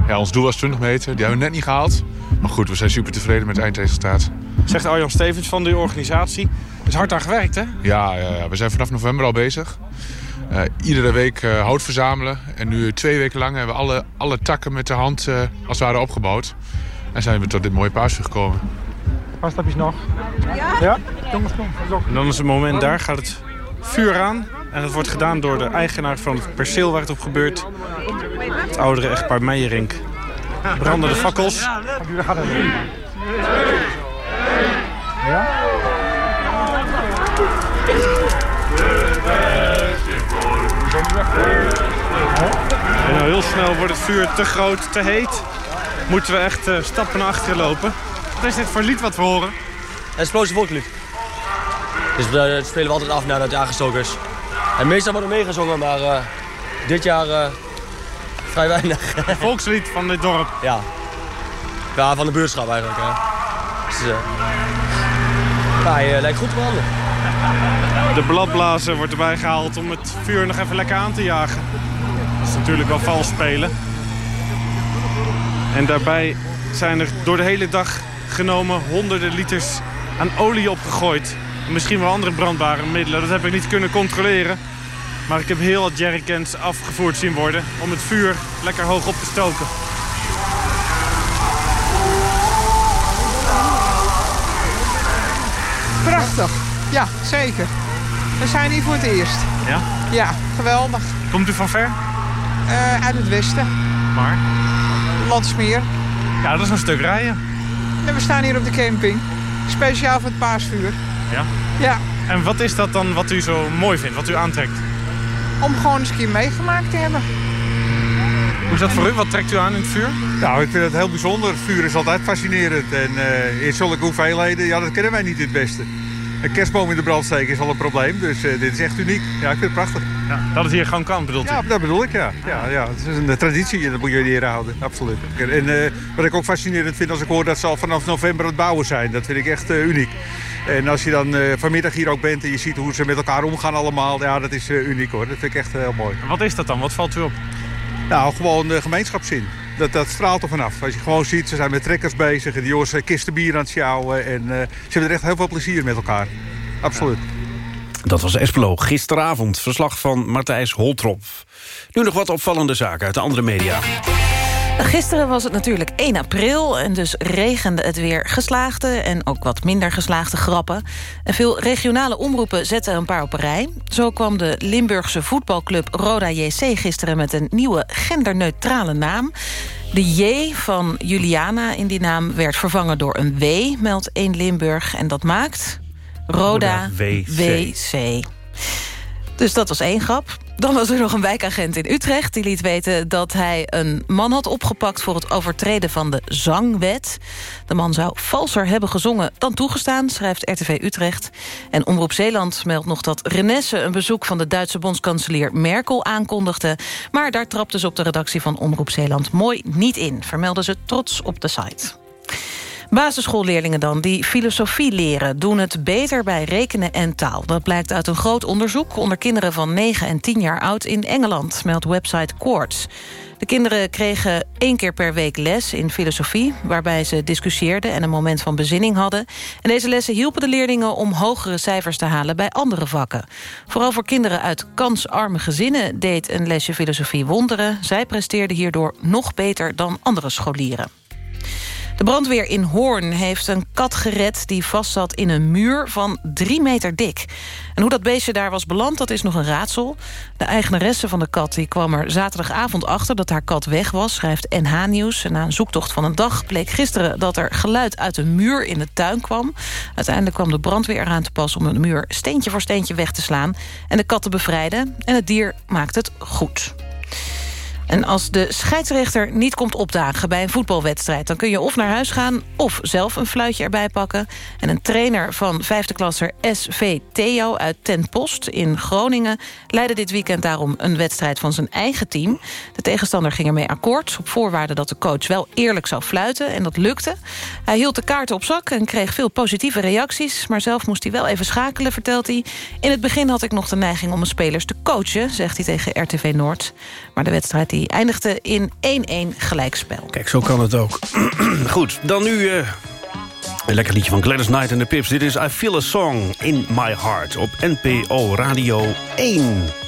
Ja, ons doel was 20 meter. Die hebben we net niet gehaald. Maar goed, we zijn super tevreden met het eindresultaat. Zegt Arjan Stevens van de organisatie. Er is hard aan gewerkt, hè? Ja, ja, ja, we zijn vanaf november al bezig. Eh, iedere week eh, hout verzamelen. En nu twee weken lang hebben we alle, alle takken met de hand eh, als het ware opgebouwd. En zijn we tot dit mooie paasvuur gekomen. Paar stapjes nog. Ja? Ja? Jongens, kom. En dan is het moment, daar gaat het vuur aan. En dat wordt gedaan door de eigenaar van het perceel waar het op gebeurt. Het oudere echtpaar Meijerink. Branden de fakkels. Ja? En nou heel snel wordt het vuur te groot, te heet. Moeten we echt eh, stappen naar achteren lopen. Wat is dit voor lied wat we horen? Explosief volkslied. Dus we, dat spelen we altijd af nadat het aangestoken is. En meestal wordt er meegezongen, maar eh, dit jaar eh, vrij weinig. Het volkslied van dit dorp? Ja. Ja, van de buurtschap eigenlijk. Hè. Dus, eh, ja, hij, lijkt goed te branden. De bladblazer wordt erbij gehaald om het vuur nog even lekker aan te jagen. Dat is natuurlijk wel vals spelen. En daarbij zijn er door de hele dag genomen honderden liters aan olie opgegooid. En Misschien wel andere brandbare middelen, dat heb ik niet kunnen controleren. Maar ik heb heel wat jerrycans afgevoerd zien worden om het vuur lekker hoog op te stoken. Prachtig. Ja, zeker. We zijn hier voor het eerst. Ja? Ja, geweldig. Komt u van ver? Eh, uit het westen. Maar? Landsmeer. Ja, dat is een stuk rijden. En we staan hier op de camping. Speciaal voor het paasvuur. Ja? Ja, En wat is dat dan wat u zo mooi vindt, wat u aantrekt? om gewoon eens een keer meegemaakt te hebben. Hoe is dat voor u? Wat trekt u aan in het vuur? Nou, ik vind het heel bijzonder. Vuur is altijd fascinerend. En eh, in zulke hoeveelheden, ja, dat kennen wij niet het beste. Een kerstboom in de brand steken is al een probleem. Dus eh, dit is echt uniek. Ja, ik vind het prachtig. Ja, dat het hier gewoon kan, bedoelt u? Ja, dat bedoel ik, ja. ja, ja. Het is een eh, traditie en dat moet je leren houden. Absoluut. En eh, wat ik ook fascinerend vind als ik hoor dat ze al vanaf november aan het bouwen zijn. Dat vind ik echt uniek. En als je dan vanmiddag hier ook bent en je ziet hoe ze met elkaar omgaan allemaal. Ja, dat is uniek hoor. Dat vind ik echt heel mooi. En wat is dat dan? Wat valt u op? Nou, gewoon de gemeenschapszin. Dat, straalt er vanaf. Als je gewoon ziet, ze zijn met trekkers bezig. En die jongens eh, kisten bier aan het sjouwen. En eh, ze hebben er echt heel veel plezier met elkaar. Absoluut. Dat was Espelo. Gisteravond. Verslag van Martijs Holtrop. Nu nog wat opvallende zaken uit de andere media. Gisteren was het natuurlijk 1 april en dus regende het weer geslaagde... en ook wat minder geslaagde grappen. En veel regionale omroepen zetten een paar op een rij. Zo kwam de Limburgse voetbalclub Roda JC gisteren... met een nieuwe genderneutrale naam. De J van Juliana in die naam werd vervangen door een W, meldt 1 Limburg. En dat maakt Roda, WC. WC. Dus dat was één grap. Dan was er nog een wijkagent in Utrecht. Die liet weten dat hij een man had opgepakt... voor het overtreden van de zangwet. De man zou valser hebben gezongen dan toegestaan... schrijft RTV Utrecht. En Omroep Zeeland meldt nog dat Renesse... een bezoek van de Duitse bondskanselier Merkel aankondigde. Maar daar trapte ze op de redactie van Omroep Zeeland mooi niet in. Vermelden ze trots op de site. Basisschoolleerlingen dan, die filosofie leren... doen het beter bij rekenen en taal. Dat blijkt uit een groot onderzoek onder kinderen van 9 en 10 jaar oud in Engeland, meldt website Quartz. De kinderen kregen één keer per week les in filosofie... waarbij ze discussieerden en een moment van bezinning hadden. En deze lessen hielpen de leerlingen om hogere cijfers te halen... bij andere vakken. Vooral voor kinderen uit kansarme gezinnen... deed een lesje filosofie wonderen. Zij presteerden hierdoor nog beter dan andere scholieren. De brandweer in Hoorn heeft een kat gered... die vastzat in een muur van drie meter dik. En hoe dat beestje daar was beland, dat is nog een raadsel. De eigenaresse van de kat die kwam er zaterdagavond achter... dat haar kat weg was, schrijft NH Nieuws. Na een zoektocht van een dag bleek gisteren... dat er geluid uit een muur in de tuin kwam. Uiteindelijk kwam de brandweer eraan te pas... om een muur steentje voor steentje weg te slaan... en de kat te bevrijden. En het dier maakt het goed. En als de scheidsrechter niet komt opdagen bij een voetbalwedstrijd... dan kun je of naar huis gaan of zelf een fluitje erbij pakken. En een trainer van vijfde klasser SV Theo uit Ten Post in Groningen... leidde dit weekend daarom een wedstrijd van zijn eigen team. De tegenstander ging ermee akkoord... op voorwaarde dat de coach wel eerlijk zou fluiten. En dat lukte. Hij hield de kaarten op zak en kreeg veel positieve reacties... maar zelf moest hij wel even schakelen, vertelt hij. In het begin had ik nog de neiging om mijn spelers te coachen... zegt hij tegen RTV Noord. Maar de wedstrijd die eindigde in 1-1 gelijkspel. Kijk, zo kan het ook. Goed, dan nu... Uh... Een lekker liedje van Gladys Knight en de Pips. Dit is I Feel a Song in My Heart op NPO Radio 1.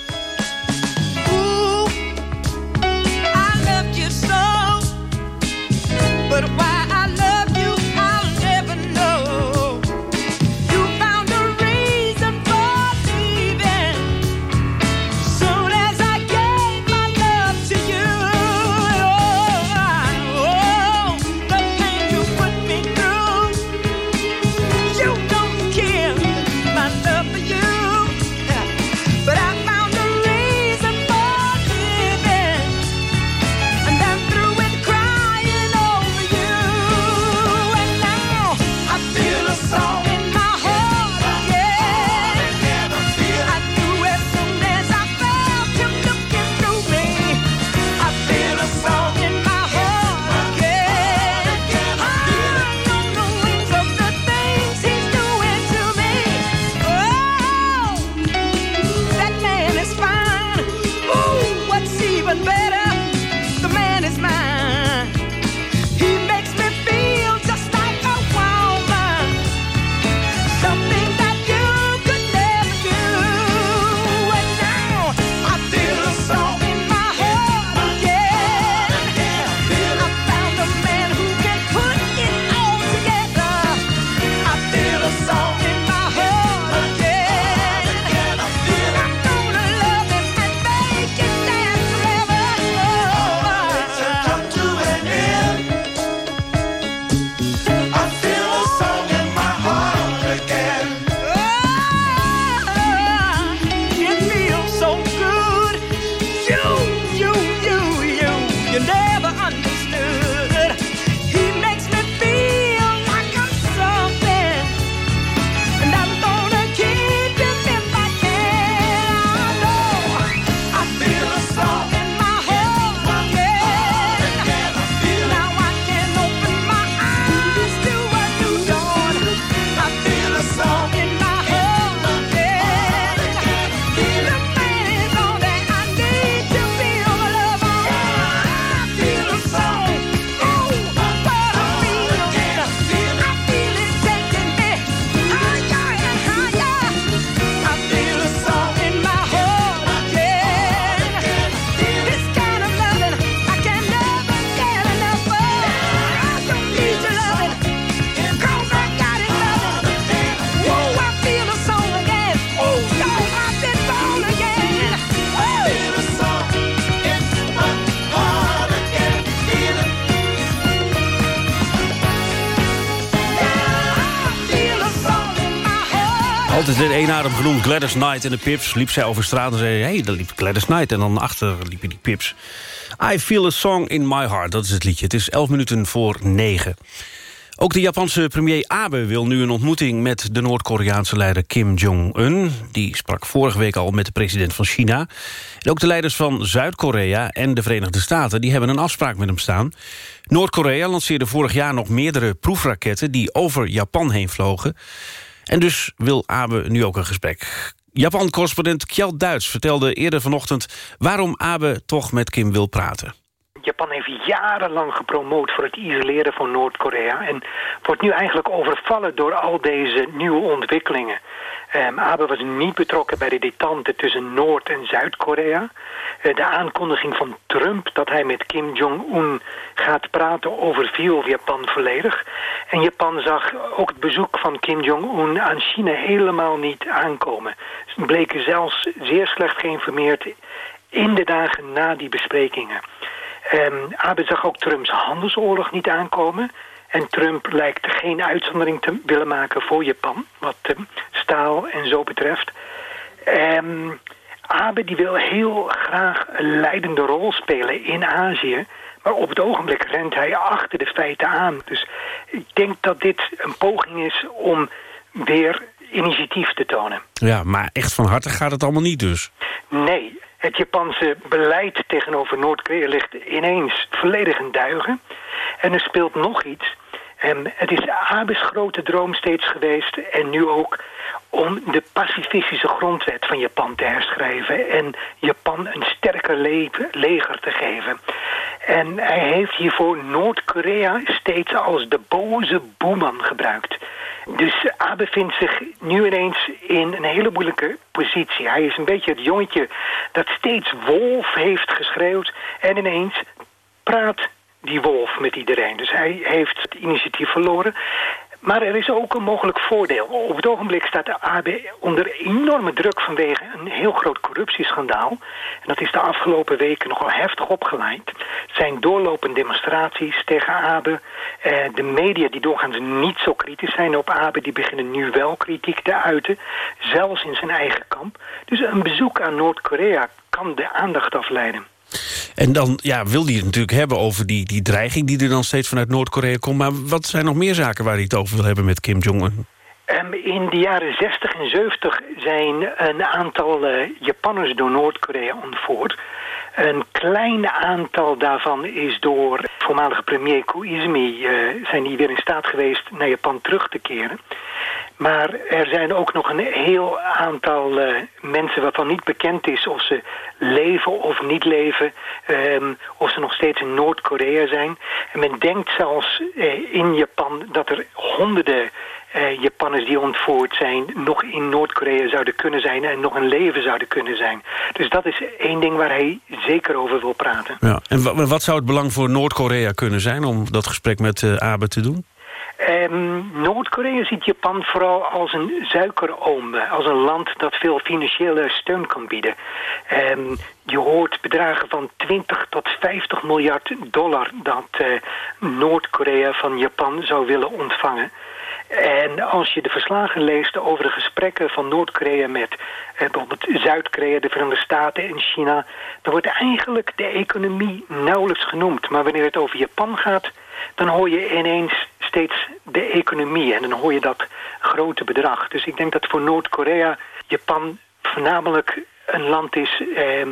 Altijd in één adem genoemd Gladys Knight en de Pips. Liep zij over straat en zei... hé, hey, daar liep Gladys Knight. En dan achter liepen die Pips. I feel a song in my heart, dat is het liedje. Het is elf minuten voor negen. Ook de Japanse premier Abe wil nu een ontmoeting met de Noord-Koreaanse leider Kim Jong-un. Die sprak vorige week al met de president van China. En ook de leiders van Zuid-Korea en de Verenigde Staten die hebben een afspraak met hem staan. Noord-Korea lanceerde vorig jaar nog meerdere proefraketten die over Japan heen vlogen. En dus wil Abe nu ook een gesprek. Japan-correspondent Kjeld Duits vertelde eerder vanochtend... waarom Abe toch met Kim wil praten. Japan heeft jarenlang gepromoot voor het isoleren van Noord-Korea... en wordt nu eigenlijk overvallen door al deze nieuwe ontwikkelingen. Um, Abe was niet betrokken bij de detente tussen Noord- en Zuid-Korea. Uh, de aankondiging van Trump dat hij met Kim Jong-un gaat praten overviel Japan volledig. En Japan zag ook het bezoek van Kim Jong-un aan China helemaal niet aankomen. Ze bleken zelfs zeer slecht geïnformeerd in de dagen na die besprekingen. Um, Abe zag ook Trumps handelsoorlog niet aankomen. En Trump lijkt geen uitzondering te willen maken voor Japan, wat uh, staal en zo betreft. Um, Abe die wil heel graag een leidende rol spelen in Azië. Maar op het ogenblik rent hij achter de feiten aan. Dus ik denk dat dit een poging is om weer initiatief te tonen. Ja, maar echt van harte gaat het allemaal niet dus. Nee, het Japanse beleid tegenover Noord-Korea ligt ineens volledig in duigen. En er speelt nog iets. En het is Abe's grote droom steeds geweest en nu ook om de pacifistische grondwet van Japan te herschrijven... en Japan een sterker le leger te geven. En hij heeft hiervoor Noord-Korea steeds als de boze boeman gebruikt. Dus Abe vindt zich nu ineens in een hele moeilijke positie. Hij is een beetje het jongetje dat steeds wolf heeft geschreeuwd... en ineens praat die wolf met iedereen. Dus hij heeft het initiatief verloren. Maar er is ook een mogelijk voordeel. Op het ogenblik staat de AB onder enorme druk vanwege een heel groot corruptieschandaal. En dat is de afgelopen weken nogal heftig opgeleid. Zijn doorlopende demonstraties tegen Abe. Eh, de media die doorgaans niet zo kritisch zijn op Abe... die beginnen nu wel kritiek te uiten. Zelfs in zijn eigen kamp. Dus een bezoek aan Noord-Korea kan de aandacht afleiden. En dan ja, wil hij het natuurlijk hebben over die, die dreiging... die er dan steeds vanuit Noord-Korea komt. Maar wat zijn nog meer zaken waar hij het over wil hebben met Kim Jong-un? Um, in de jaren 60 en 70 zijn een aantal uh, Japanners door Noord-Korea ontvoerd. Een klein aantal daarvan is door voormalige premier Koizumi... Uh, zijn die weer in staat geweest naar Japan terug te keren. Maar er zijn ook nog een heel aantal uh, mensen waarvan niet bekend is of ze leven of niet leven. Um, of ze nog steeds in Noord-Korea zijn. En men denkt zelfs uh, in Japan dat er honderden uh, Japanners die ontvoerd zijn... nog in Noord-Korea zouden kunnen zijn en nog een leven zouden kunnen zijn. Dus dat is één ding waar hij zeker over wil praten. Ja. En wat zou het belang voor Noord-Korea kunnen zijn om dat gesprek met Abe te doen? Um, Noord-Korea ziet Japan vooral als een suikeroom, als een land dat veel financiële steun kan bieden. Um, je hoort bedragen van 20 tot 50 miljard dollar dat uh, Noord-Korea van Japan zou willen ontvangen. En als je de verslagen leest over de gesprekken van Noord-Korea met eh, bijvoorbeeld Zuid-Korea, de Verenigde Staten en China, dan wordt eigenlijk de economie nauwelijks genoemd. Maar wanneer het over Japan gaat, dan hoor je ineens steeds de economie en dan hoor je dat grote bedrag. Dus ik denk dat voor Noord-Korea Japan voornamelijk een land is eh,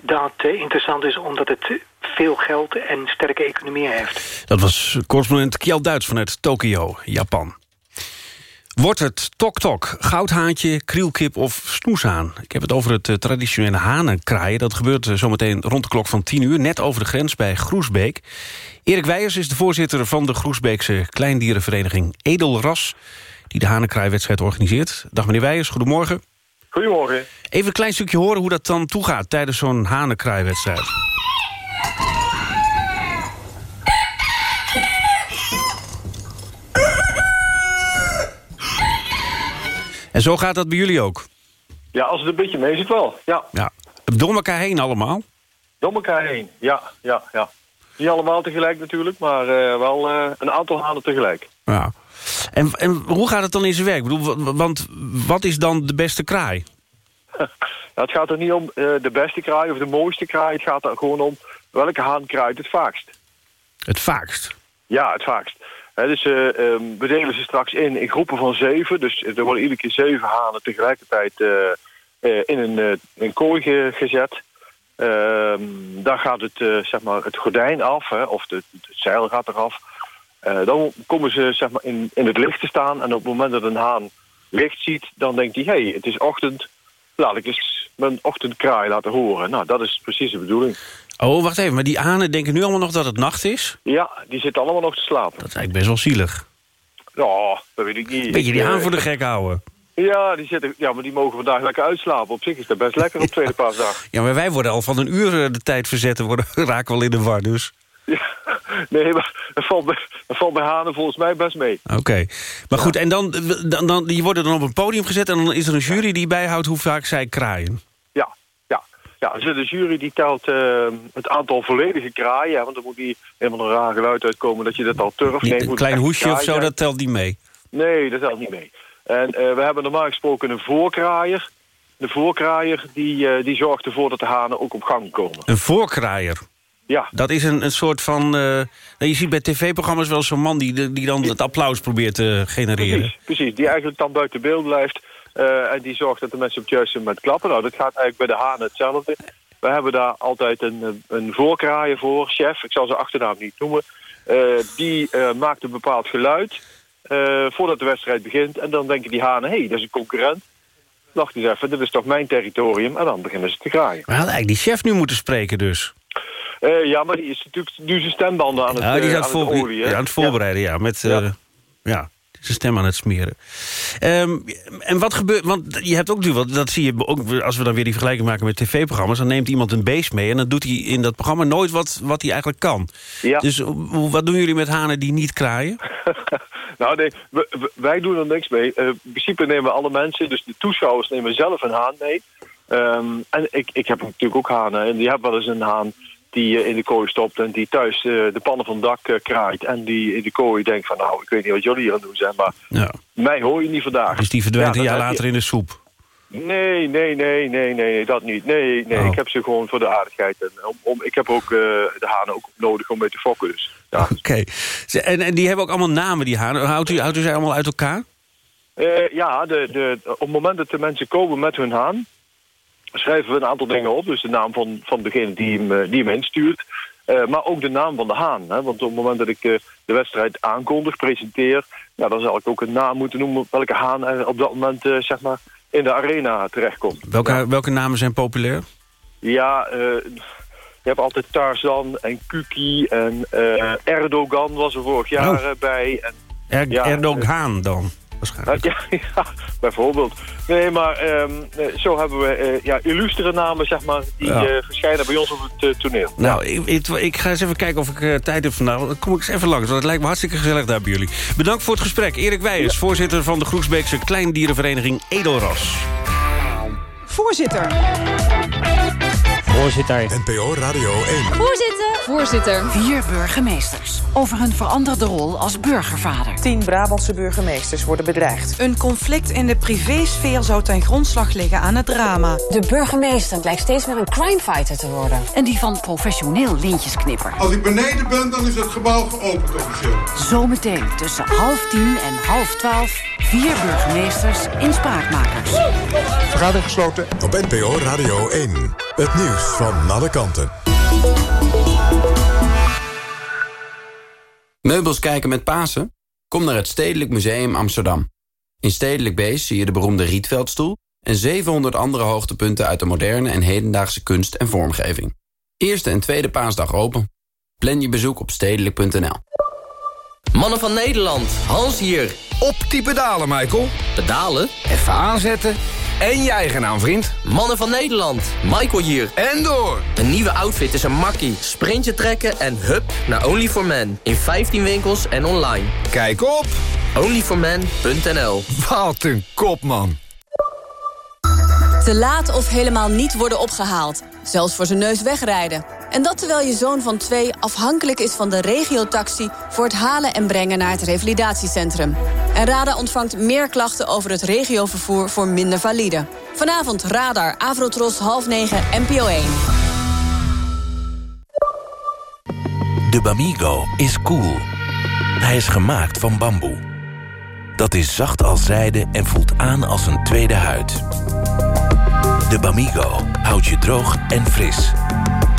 dat uh, interessant is omdat het veel geld en sterke economie heeft. Dat was correspondent Kjell Duits vanuit Tokio, Japan. Wordt het tok-tok, goudhaantje, krielkip of snoeshaan? Ik heb het over het uh, traditionele hanenkraaien. Dat gebeurt uh, zometeen rond de klok van 10 uur... net over de grens bij Groesbeek. Erik Weijers is de voorzitter van de Groesbeekse kleindierenvereniging Edelras... die de hanenkraaiwedstrijd organiseert. Dag meneer Weijers, goedemorgen. Goedemorgen. Even een klein stukje horen hoe dat dan toegaat... tijdens zo'n hanenkraaiwedstrijd. En zo gaat dat bij jullie ook? Ja, als het een beetje mee zit wel, ja. ja. Door elkaar heen allemaal? Door elkaar heen, ja, ja, ja. Niet allemaal tegelijk natuurlijk, maar uh, wel uh, een aantal hanen tegelijk. Ja. En, en hoe gaat het dan in zijn werk? Ik bedoel, want wat is dan de beste kraai? het gaat er niet om uh, de beste kraai of de mooiste kraai. Het gaat er gewoon om welke haan kraait het vaakst. Het vaakst? Ja, het vaakst. Hè, dus eh, ehm, we delen ze straks in in groepen van zeven. Dus er worden iedere keer zeven hanen tegelijkertijd eh, eh, in een, eh, een kooi ge- gezet. Ehm, dan gaat het, eh, zeg maar het gordijn af, hè, of de, het zeil gaat eraf. Eh, dan komen ze zeg maar, in, in het licht te staan. En op het moment dat een haan licht ziet, dan denkt hij... hé, hey, het is ochtend, laat ik eens mijn ochtendkraai laten horen. Nou, dat is precies de bedoeling. Oh, wacht even, maar die hanen denken nu allemaal nog dat het nacht is? Ja, die zitten allemaal nog te slapen. Dat is eigenlijk best wel zielig. Ja, dat weet ik niet. Beetje die Ik, haan eh, voor de gek houden. Ja, die zitten, ja, maar die mogen vandaag lekker uitslapen. Op zich is dat best lekker op tweede paasdag. Ja, maar wij worden al van een uur eh, de tijd verzetten... Worden, raken wel in de war, dus... Nee, maar dat valt, bij, dat valt bij hanen volgens mij best mee. Oké. Maar goed, en dan, dan, dan, die worden dan op een podium gezet... en dan is er een jury die bijhoudt hoe vaak zij kraaien. Ja, ja. Ja, zit een jury die telt eh, het aantal volledige kraaien. hè, Want er moet niet helemaal een raar geluid uitkomen dat je dat al turft. Niet Nee, het een klein hoesje of zo, dat telt niet mee. Nee, dat telt niet mee. En eh, we hebben normaal gesproken een voorkraaier. De voorkraaier die, eh, die zorgt ervoor dat de hanen ook op gang komen. Een voorkraaier. Ja. Dat is een, een soort van... eh, nou, je ziet bij tv-programma's wel zo'n man die, die dan het applaus probeert te genereren. Precies, precies. Die eigenlijk dan buiten beeld blijft. eh, en die zorgt dat de mensen op het juiste moment klappen. Nou, dat gaat eigenlijk bij de hanen hetzelfde. We hebben daar altijd een, een voorkraaier voor, chef. Ik zal zijn achternaam niet noemen. Eh, die maakt een bepaald geluid voordat de wedstrijd begint. En dan denken die hanen, hé, hey, dat is een concurrent. Wacht eens even, dit is toch mijn territorium? En dan beginnen ze te graaien. We hadden eigenlijk die chef nu moeten spreken dus. Eh, ja, maar die is natuurlijk nu zijn stembanden aan het, Ja, die is eh, aan het, aan het olie, ja, aan het voorbereiden, ja. met, eh, ja. zijn stem aan het smeren. Ehm, en wat gebeurt, want je hebt ook natuurlijk, dat zie je ook als we dan weer die vergelijking maken met tv-programma's, dan neemt iemand een beest mee en dan doet hij in dat programma nooit wat, wat hij eigenlijk kan. Ja. Dus wat doen jullie met hanen die niet kraaien? Nou nee, we- we- wij doen er niks mee. In principe nemen alle mensen, dus de toeschouwers nemen zelf een haan mee. Ehm, en ik, ik heb natuurlijk ook hanen. En die hebben wel eens een haan die eh, in de kooi stopt... en die thuis eh, de pannen van het dak eh, kraait. En die in de kooi denkt van... nou, ik weet niet wat jullie hier aan doen zijn... maar Ja. mij hoor je niet vandaag. Dus die verdwijnt Ja, een jaar je- later in de soep. Nee, nee, nee, nee, nee, dat niet. Nee, nee, Oh. ik heb ze gewoon voor de aardigheid. En om, om, ik heb ook de hanen ook nodig om mee te fokken. Dus, ja. Oké. En, en die hebben ook allemaal namen, die hanen. Houdt u, houdt u ze allemaal uit elkaar? Ja, de, de, op het moment dat de mensen komen met hun haan... schrijven we een aantal dingen op. Dus de naam van, van degene die hem, eh, die hem instuurt. Eh, maar ook de naam van de haan. Hè? Want op het moment dat ik eh, de wedstrijd aankondig, presenteer... Ja, dan zal ik ook een naam moeten noemen... welke haan er op dat moment zeg maar in de arena terechtkomt. Welke, welke namen zijn populair? Ja, je hebt altijd Tarzan en Kuki en Erdogan was er vorig jaar Oh. bij. En, Er, Ja, Erdogan dan, waarschijnlijk. ja, ja, bijvoorbeeld. Nee, maar ehm, eh, zo hebben we eh, ja, illustere namen, zeg maar, die Ja. eh, verschijnen bij ons op het eh, toneel. Nou, ik, ik, ik ga eens even kijken of ik eh, tijd heb vandaag. Dan kom ik eens even langs, want het lijkt me hartstikke gezellig daar bij jullie. Bedankt voor het gesprek. Erik Weijers, voorzitter van de Groesbeekse Kleindierenvereniging Edelras. Voorzitter. Voorzitter. NPO Radio 1. Voorzitter. Voorzitter. Vier burgemeesters over hun veranderde rol als burgervader. Tien Brabantse burgemeesters worden bedreigd. Een conflict in de privésfeer zou ten grondslag liggen aan het drama. De burgemeester blijkt steeds meer een crimefighter te worden. En die van professioneel lintjesknipper. Als ik beneden ben, dan is het gebouw geopend officieel. Zometeen tussen half tien en half twaalf. Vier burgemeesters in Spraakmakers. Vergadering gesloten. Op NPO Radio 1. Het nieuws van alle kanten. Meubels kijken met Pasen? Kom naar het Stedelijk Museum Amsterdam. In Stedelijk Beest zie je de beroemde Rietveldstoel... en 700 andere hoogtepunten uit de moderne en hedendaagse kunst en vormgeving. Eerste en tweede paasdag open. Plan je bezoek op stedelijk.nl. Mannen van Nederland, Hans hier. Op die pedalen, Michael. Pedalen? Even aanzetten. En je eigen naam, vriend. Mannen van Nederland, Michael hier. En door. Een nieuwe outfit is een makkie. Sprintje trekken en hup naar only for men In 15 winkels en online. Kijk op. onlyformen.nl Wat een kop, man. Te laat of helemaal niet worden opgehaald. Zelfs voor zijn neus wegrijden. En dat terwijl je zoon van twee afhankelijk is van de regiotaxi... voor het halen en brengen naar het revalidatiecentrum. En RADA ontvangt meer klachten over het regiovervoer voor minder valide. Vanavond Radar, Avrotros, half negen, NPO 1. De Bamigo is cool. Hij is gemaakt van bamboe. Dat is zacht als zijde en voelt aan als een tweede huid. De Bamigo houdt je droog en fris.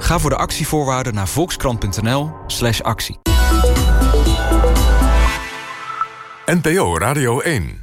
Ga voor de actievoorwaarden naar volkskrant.nl slash actie. NPO Radio 1